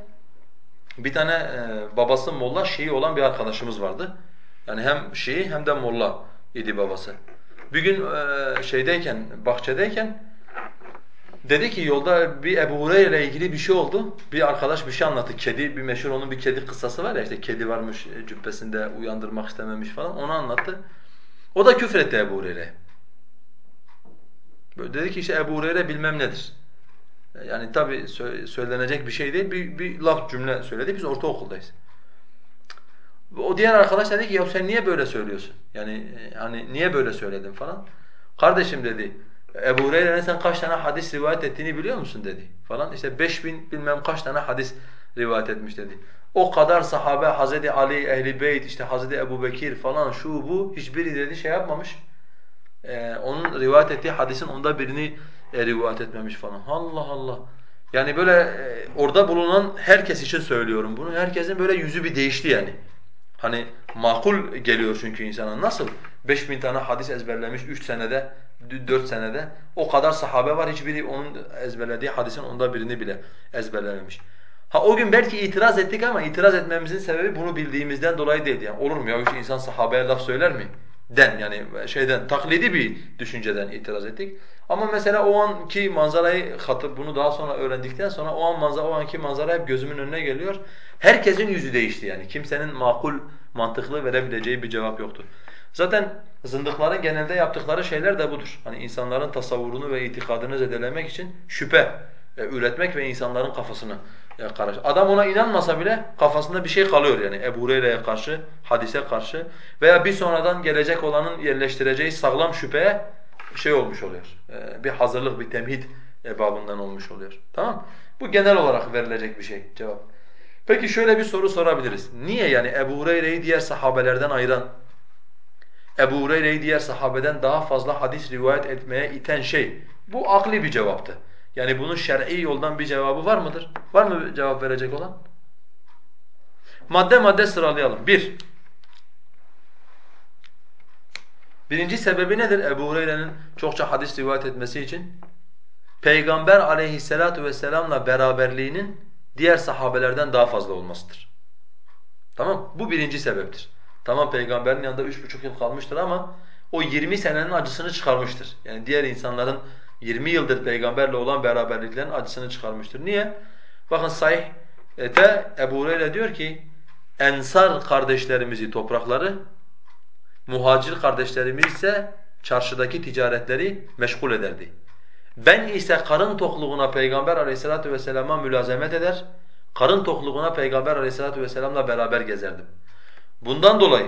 bir tane e, babası molla şeyi olan bir arkadaşımız vardı. Yani hem şeyi hem de molla idi babası. Bir gün e, şeydeyken, bahçedeyken dedi ki yolda bir Ebu Hureyre ile ilgili bir şey oldu. Bir arkadaş bir şey anlattı. Kedi, bir meşhur onun bir kedi kıssası var ya işte kedi varmış e, cübbesinde uyandırmak istememiş falan onu anlattı. O da küfretti Ebu Hureyre'ye. Dedi ki işte Ebu Hureyre bilmem nedir. Yani tabi söylenecek bir şey değil, bir, bir laf cümle söyledi. Biz ortaokuldayız. O diğer arkadaş dedi ki ya sen niye böyle söylüyorsun? Yani e, hani niye böyle söyledin falan. Kardeşim dedi Ebu Hureyre'nin sen kaç tane hadis rivayet ettiğini biliyor musun dedi falan. İşte 5000 bilmem kaç tane hadis rivayet etmiş dedi. O kadar sahabe Hazreti Ali, Ehli Beyt, işte Hazreti Ebu Bekir falan şu bu hiçbiri dedi şey yapmamış. Ee, onun rivayet ettiği hadisin onda birini e, rivayet etmemiş falan. Allah Allah. Yani böyle e, orada bulunan herkes için söylüyorum bunu. Herkesin böyle yüzü bir değişti yani. Hani makul geliyor çünkü insana. Nasıl 5000 tane hadis ezberlemiş 3 senede, 4 senede o kadar sahabe var hiçbiri onun ezberlediği hadisin onda birini bile ezberlememiş. Ha o gün belki itiraz ettik ama itiraz etmemizin sebebi bunu bildiğimizden dolayı değil. Yani olur mu ya hiç insan sahabeye laf söyler mi? Den yani şeyden taklidi bir düşünceden itiraz ettik. Ama mesela o anki manzarayı katıp bunu daha sonra öğrendikten sonra o an manzara o anki manzara hep gözümün önüne geliyor. Herkesin yüzü değişti yani. Kimsenin makul, mantıklı verebileceği bir cevap yoktu. Zaten zındıkların genelde yaptıkları şeyler de budur. Hani insanların tasavvurunu ve itikadını zedelemek için şüphe e, üretmek ve insanların kafasını karış. Adam ona inanmasa bile kafasında bir şey kalıyor yani Ebu Hureyre'ye karşı, hadise karşı veya bir sonradan gelecek olanın yerleştireceği sağlam şüpheye şey olmuş oluyor. E, bir hazırlık, bir temhid babından olmuş oluyor. Tamam? Bu genel olarak verilecek bir şey cevap. Peki şöyle bir soru sorabiliriz. Niye yani Ebu Hureyre'yi diğer sahabelerden ayıran, Ebu Hureyre'yi diğer sahabeden daha fazla hadis rivayet etmeye iten şey? Bu akli bir cevaptı. Yani bunun şer'i yoldan bir cevabı var mıdır? Var mı cevap verecek olan? Madde madde sıralayalım. Bir, birinci sebebi nedir Ebu Hureyre'nin çokça hadis rivayet etmesi için? Peygamber aleyhissalatu vesselamla beraberliğinin diğer sahabelerden daha fazla olmasıdır. Tamam? Bu birinci sebeptir. Tamam peygamberin yanında üç buçuk yıl kalmıştır ama o 20 senenin acısını çıkarmıştır. Yani diğer insanların 20 yıldır peygamberle olan beraberliklerin acısını çıkarmıştır. Niye? Bakın sahih ete Ebu Hureyre diyor ki Ensar kardeşlerimizi toprakları, muhacir kardeşlerimiz ise çarşıdaki ticaretleri meşgul ederdi. Ben ise karın tokluğuna Peygamber aleyhissalatu vesselama mülazemet eder, karın tokluğuna Peygamber aleyhissalatu vesselamla beraber gezerdim. Bundan dolayı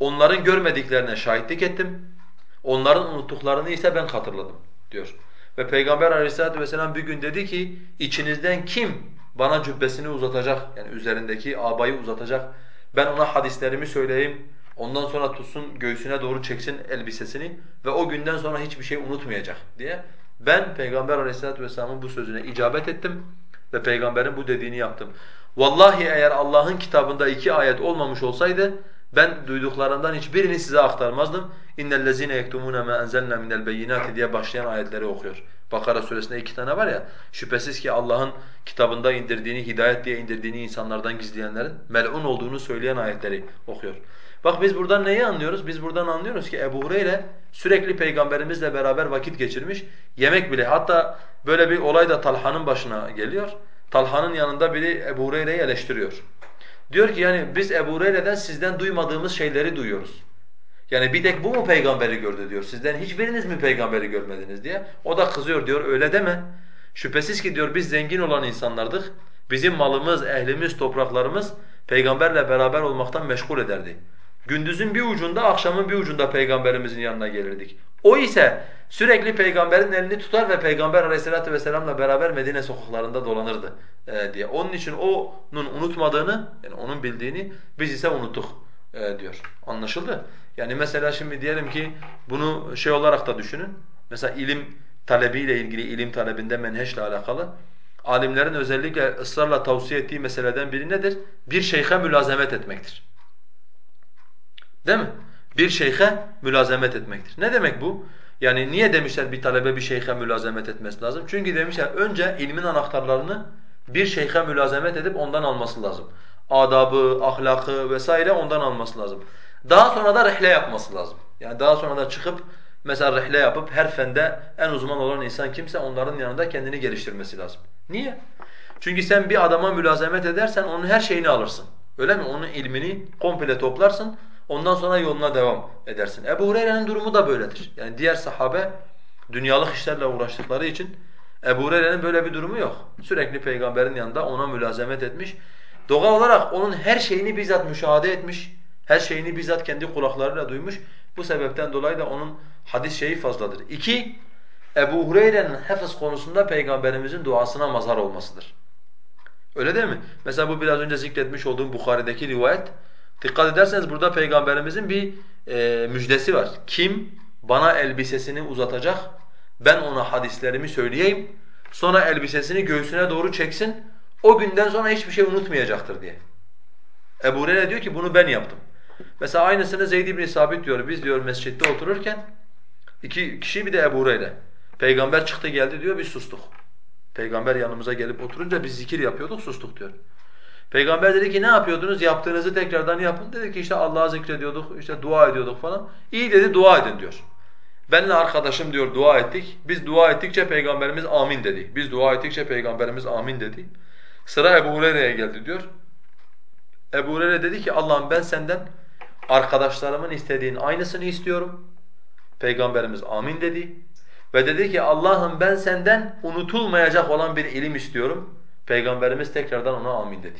onların görmediklerine şahitlik ettim, onların unuttuklarını ise ben hatırladım diyor. Ve Peygamber aleyhissalatu vesselam bir gün dedi ki, içinizden kim bana cübbesini uzatacak, yani üzerindeki abayı uzatacak, ben ona hadislerimi söyleyeyim, ondan sonra tutsun göğsüne doğru çeksin elbisesini ve o günden sonra hiçbir şey unutmayacak diye ben Peygamber aleyhissalatu vesselamın bu sözüne icabet ettim ve Peygamberin bu dediğini yaptım. Vallahi eğer Allah'ın kitabında iki ayet olmamış olsaydı ben duyduklarından hiçbirini size aktarmazdım innellezine yektumuna ma enzelna minel beyinati diye başlayan ayetleri okuyor. Bakara suresinde iki tane var ya, şüphesiz ki Allah'ın kitabında indirdiğini, hidayet diye indirdiğini insanlardan gizleyenlerin mel'un olduğunu söyleyen ayetleri okuyor. Bak biz buradan neyi anlıyoruz? Biz buradan anlıyoruz ki Ebu Hureyre sürekli peygamberimizle beraber vakit geçirmiş, yemek bile. Hatta böyle bir olay da Talha'nın başına geliyor. Talha'nın yanında biri Ebu Hureyre'yi eleştiriyor. Diyor ki yani biz Ebu Hureyre'den sizden duymadığımız şeyleri duyuyoruz. Yani bir tek bu mu peygamberi gördü diyor. Sizden hiçbiriniz mi peygamberi görmediniz diye. O da kızıyor diyor öyle deme. Şüphesiz ki diyor biz zengin olan insanlardık. Bizim malımız, ehlimiz, topraklarımız peygamberle beraber olmaktan meşgul ederdi. Gündüzün bir ucunda, akşamın bir ucunda peygamberimizin yanına gelirdik. O ise sürekli peygamberin elini tutar ve peygamber aleyhissalatu vesselamla beraber Medine sokaklarında dolanırdı e, diye. Onun için onun unutmadığını, yani onun bildiğini biz ise unuttuk e, diyor. Anlaşıldı? Yani mesela şimdi diyelim ki bunu şey olarak da düşünün. Mesela ilim talebiyle ilgili, ilim talebinde menheşle alakalı. Alimlerin özellikle ısrarla tavsiye ettiği meseleden biri nedir? Bir şeyhe mülazemet etmektir. Değil mi? Bir şeyhe mülazemet etmektir. Ne demek bu? Yani niye demişler bir talebe bir şeyhe mülazemet etmesi lazım? Çünkü demişler önce ilmin anahtarlarını bir şeyhe mülazemet edip ondan alması lazım. Adabı, ahlakı vesaire ondan alması lazım. Daha sonra da rihle yapması lazım. Yani daha sonra da çıkıp mesela rihle yapıp her fende en uzman olan insan kimse onların yanında kendini geliştirmesi lazım. Niye? Çünkü sen bir adama mülazemet edersen onun her şeyini alırsın. Öyle mi? Onun ilmini komple toplarsın. Ondan sonra yoluna devam edersin. Ebu Hureyre'nin durumu da böyledir. Yani diğer sahabe dünyalık işlerle uğraştıkları için Ebu Hureyre'nin böyle bir durumu yok. Sürekli peygamberin yanında ona mülazemet etmiş. Doğal olarak onun her şeyini bizzat müşahede etmiş. Her şeyini bizzat kendi kulaklarıyla duymuş. Bu sebepten dolayı da onun hadis şeyi fazladır. İki, Ebu Hureyre'nin hafız konusunda peygamberimizin duasına mazhar olmasıdır. Öyle değil mi? Mesela bu biraz önce zikretmiş olduğum Bukhari'deki rivayet. Dikkat ederseniz burada peygamberimizin bir e, müjdesi var. Kim bana elbisesini uzatacak, ben ona hadislerimi söyleyeyim, sonra elbisesini göğsüne doğru çeksin, o günden sonra hiçbir şey unutmayacaktır diye. Ebu Hureyre diyor ki bunu ben yaptım. Mesela aynısını Zeyd ibn Sabit diyor. Biz diyor mescitte otururken iki kişi bir de Ebu Hureyre. Peygamber çıktı geldi diyor biz sustuk. Peygamber yanımıza gelip oturunca biz zikir yapıyorduk sustuk diyor. Peygamber dedi ki ne yapıyordunuz? Yaptığınızı tekrardan yapın. Dedi ki işte Allah'ı zikrediyorduk, işte dua ediyorduk falan. İyi dedi dua edin diyor. Benle arkadaşım diyor dua ettik. Biz dua ettikçe Peygamberimiz amin dedi. Biz dua ettikçe Peygamberimiz amin dedi. Sıra Ebu Hureyre'ye geldi diyor. Ebu Hureyre dedi ki Allah'ım ben senden arkadaşlarımın istediğin aynısını istiyorum. Peygamberimiz amin dedi. Ve dedi ki Allah'ım ben senden unutulmayacak olan bir ilim istiyorum. Peygamberimiz tekrardan ona amin dedi.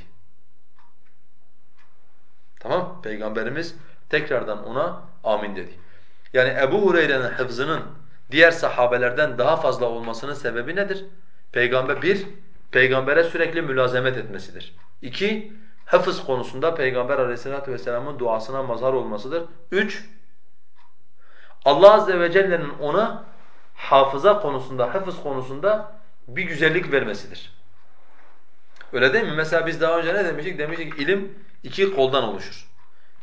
Tamam? Peygamberimiz tekrardan ona amin dedi. Yani Ebu Hureyre'nin hıfzının diğer sahabelerden daha fazla olmasının sebebi nedir? Peygamber bir, peygambere sürekli mülazemet etmesidir. İki, hafız konusunda Peygamber aleyhissalatu vesselamın duasına mazhar olmasıdır. Üç, Allah azze ve celle'nin ona hafıza konusunda, hafız konusunda bir güzellik vermesidir. Öyle değil mi? Mesela biz daha önce ne demiştik? Demiştik ilim iki koldan oluşur.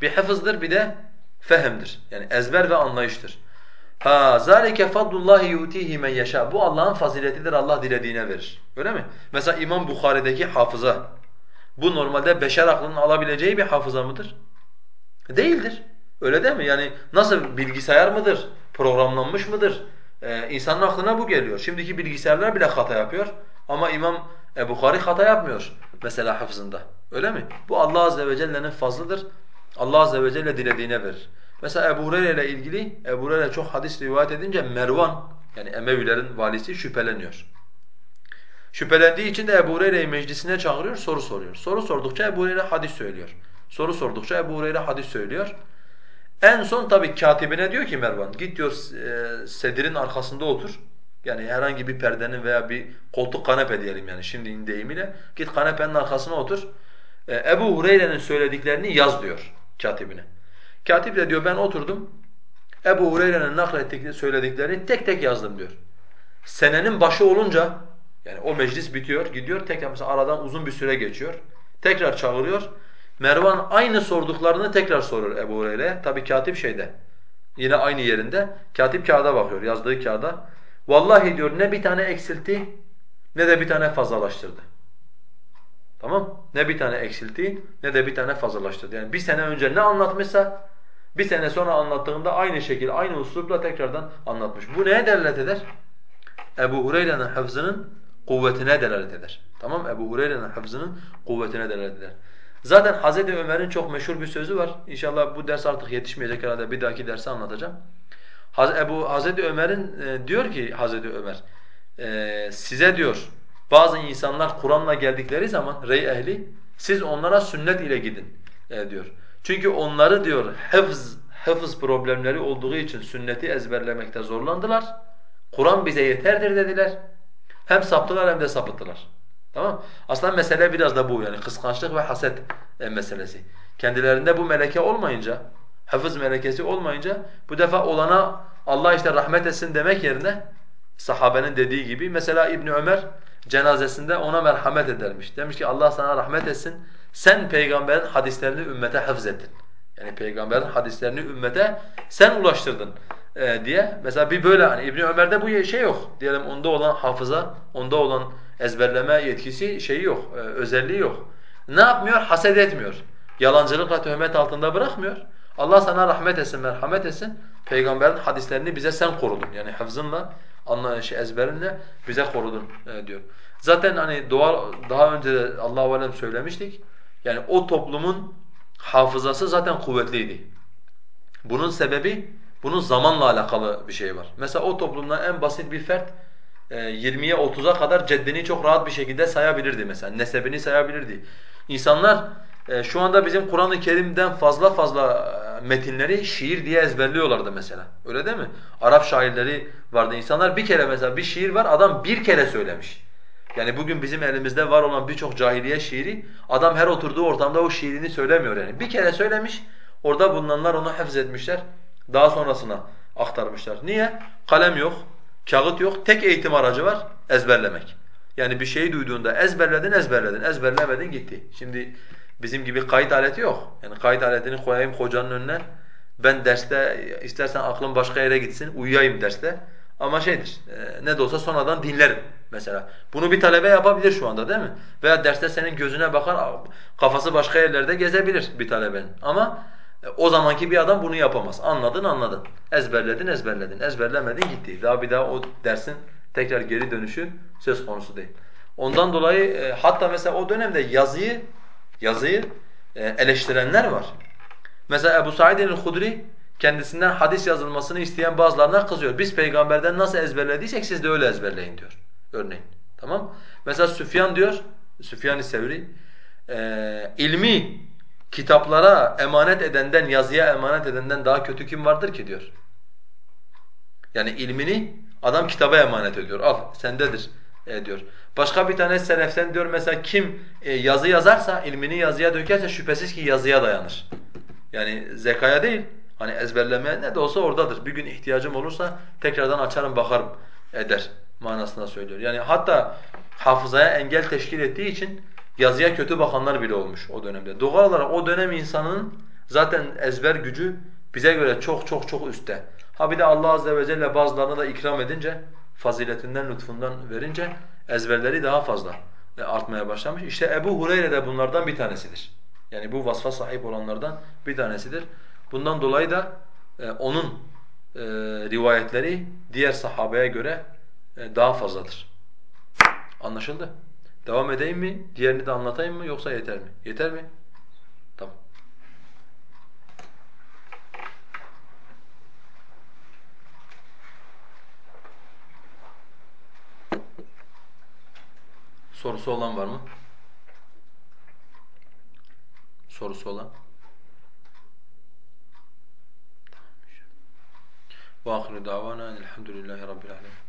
Bir hafızdır bir de fehemdir. Yani ezber ve anlayıştır. Ha zalike fadlullahi yutihi men yasha. Bu Allah'ın faziletidir. Allah dilediğine verir. Öyle mi? Mesela İmam Bukhari'deki hafıza bu normalde beşer aklının alabileceği bir hafıza mıdır? Değildir. Öyle değil mi? Yani nasıl bilgisayar mıdır? Programlanmış mıdır? Ee, insanın aklına bu geliyor. Şimdiki bilgisayarlar bile hata yapıyor. Ama İmam e, hata yapmıyor mesela hafızında. Öyle mi? Bu Allah azze ve celle'nin fazlıdır. Allah azze ve celle dilediğine verir. Mesela Ebu Hureyre ile ilgili Ebu Hureyre çok hadis rivayet edince Mervan yani Emevilerin valisi şüpheleniyor. Şüphelendiği için de Ebu Hureyre'yi meclisine çağırıyor, soru soruyor. Soru sordukça Ebu Hureyre hadis söylüyor. Soru sordukça Ebu Hureyre hadis söylüyor. En son tabii katibine diyor ki Mervan, git diyor e, sedirin arkasında otur. Yani herhangi bir perdenin veya bir koltuk kanepe diyelim yani şimdinin deyimiyle. Git kanepenin arkasına otur. E, Ebu Hureyre'nin söylediklerini yaz diyor katibine. Katip de diyor ben oturdum. Ebu Hureyre'nin naklettikleri söylediklerini tek tek yazdım diyor. Senenin başı olunca yani o meclis bitiyor, gidiyor tekrar mesela aradan uzun bir süre geçiyor. Tekrar çağırıyor. Mervan aynı sorduklarını tekrar soruyor Ebu Hureyre. Tabi katip şeyde. Yine aynı yerinde. Katip kağıda bakıyor, yazdığı kağıda. Vallahi diyor ne bir tane eksiltti ne de bir tane fazlalaştırdı. Tamam? Ne bir tane eksiltti ne de bir tane fazlalaştırdı. Yani bir sene önce ne anlatmışsa Bir sene sonra anlattığında aynı şekilde, aynı uslupla tekrardan anlatmış. Bu neye delalet eder? Ebu Hureyre'nin hafızının kuvvetine delalet eder. Tamam Ebu Hureyre'nin hafızının kuvvetine delalet eder. Zaten Hazreti Ömer'in çok meşhur bir sözü var. İnşallah bu ders artık yetişmeyecek herhalde bir dahaki dersi anlatacağım. Haz Ebu Hazreti Ömer'in e, diyor ki Hazreti Ömer e, size diyor bazı insanlar Kur'an'la geldikleri zaman rey ehli siz onlara sünnet ile gidin e, diyor. Çünkü onları diyor hıfz hıfz problemleri olduğu için sünneti ezberlemekte zorlandılar. Kur'an bize yeterdir dediler. Hem saptılar hem de sapıttılar. Tamam? Aslında mesele biraz da bu yani kıskançlık ve haset e, meselesi. Kendilerinde bu meleke olmayınca, hafız melekesi olmayınca bu defa olana Allah işte rahmet etsin demek yerine sahabenin dediği gibi mesela İbn Ömer cenazesinde ona merhamet edermiş. Demiş ki Allah sana rahmet etsin. Sen peygamberin hadislerini ümmete hafız ettin. Yani peygamberin hadislerini ümmete sen ulaştırdın e, diye. Mesela bir böyle hani İbn Ömer'de bu şey yok. Diyelim onda olan hafıza, onda olan ezberleme yetkisi şeyi yok, e, özelliği yok. Ne yapmıyor? Haset etmiyor. Yalancılıkla töhmet altında bırakmıyor. Allah sana rahmet etsin, merhamet etsin. Peygamberin hadislerini bize sen korudun. Yani hafızınla, anlayışı, ezberinle bize korudun e, diyor. Zaten hani doğa, daha önce de Allahu alem söylemiştik. Yani o toplumun hafızası zaten kuvvetliydi. Bunun sebebi bunun zamanla alakalı bir şey var. Mesela o toplumda en basit bir fert 20'ye e, 30'a kadar ceddini çok rahat bir şekilde sayabilirdi mesela. Nesebini sayabilirdi. İnsanlar e, şu anda bizim Kur'an-ı Kerim'den fazla fazla e, metinleri şiir diye ezberliyorlardı mesela. Öyle değil mi? Arap şairleri vardı. İnsanlar bir kere mesela bir şiir var adam bir kere söylemiş. Yani bugün bizim elimizde var olan birçok cahiliye şiiri adam her oturduğu ortamda o şiirini söylemiyor yani. Bir kere söylemiş, orada bulunanlar onu hafız etmişler. Daha sonrasına aktarmışlar. Niye? Kalem yok, kağıt yok. Tek eğitim aracı var, ezberlemek. Yani bir şeyi duyduğunda ezberledin, ezberledin. Ezberlemedin gitti. Şimdi bizim gibi kayıt aleti yok. Yani kayıt aletini koyayım hocanın önüne. Ben derste istersen aklım başka yere gitsin, uyuyayım derste. Ama şeydir, e, ne de olsa sonradan dinlerim mesela. Bunu bir talebe yapabilir şu anda değil mi? Veya derste senin gözüne bakar, kafası başka yerlerde gezebilir bir talebenin. Ama o zamanki bir adam bunu yapamaz. Anladın anladın. Ezberledin ezberledin. Ezberlemedin gitti. Daha bir daha o dersin tekrar geri dönüşü söz konusu değil. Ondan dolayı e, hatta mesela o dönemde yazıyı yazıyı e, eleştirenler var. Mesela Ebu Said el-Hudri kendisinden hadis yazılmasını isteyen bazılarına kızıyor. Biz peygamberden nasıl ezberlediysek siz de öyle ezberleyin diyor. Örneğin. Tamam? Mesela Süfyan diyor, Süfyan-ı Sevri, e, ilmi kitaplara emanet edenden, yazıya emanet edenden daha kötü kim vardır ki diyor. Yani ilmini adam kitaba emanet ediyor. Al sendedir e, diyor. Başka bir tane seleften diyor mesela kim e, yazı yazarsa, ilmini yazıya dökerse şüphesiz ki yazıya dayanır. Yani zekaya değil, hani ezberlemeye ne de olsa oradadır. Bir gün ihtiyacım olursa tekrardan açarım bakarım eder manasında söylüyor. Yani hatta hafızaya engel teşkil ettiği için yazıya kötü bakanlar bile olmuş o dönemde. Doğal olarak o dönem insanının zaten ezber gücü bize göre çok çok çok üstte. Ha bir de Allah azze ve celle bazılarına da ikram edince, faziletinden, lütfundan verince ezberleri daha fazla e, artmaya başlamış. İşte Ebu Hureyre de bunlardan bir tanesidir. Yani bu vasfa sahip olanlardan bir tanesidir. Bundan dolayı da e, onun e, rivayetleri diğer sahabeye göre e, daha fazladır. Anlaşıldı? Devam edeyim mi? Diğerini de anlatayım mı yoksa yeter mi? Yeter mi? Tamam. Sorusu olan var mı? Sorusu olan? وآخر دعوانا الحمد لله رب العالمين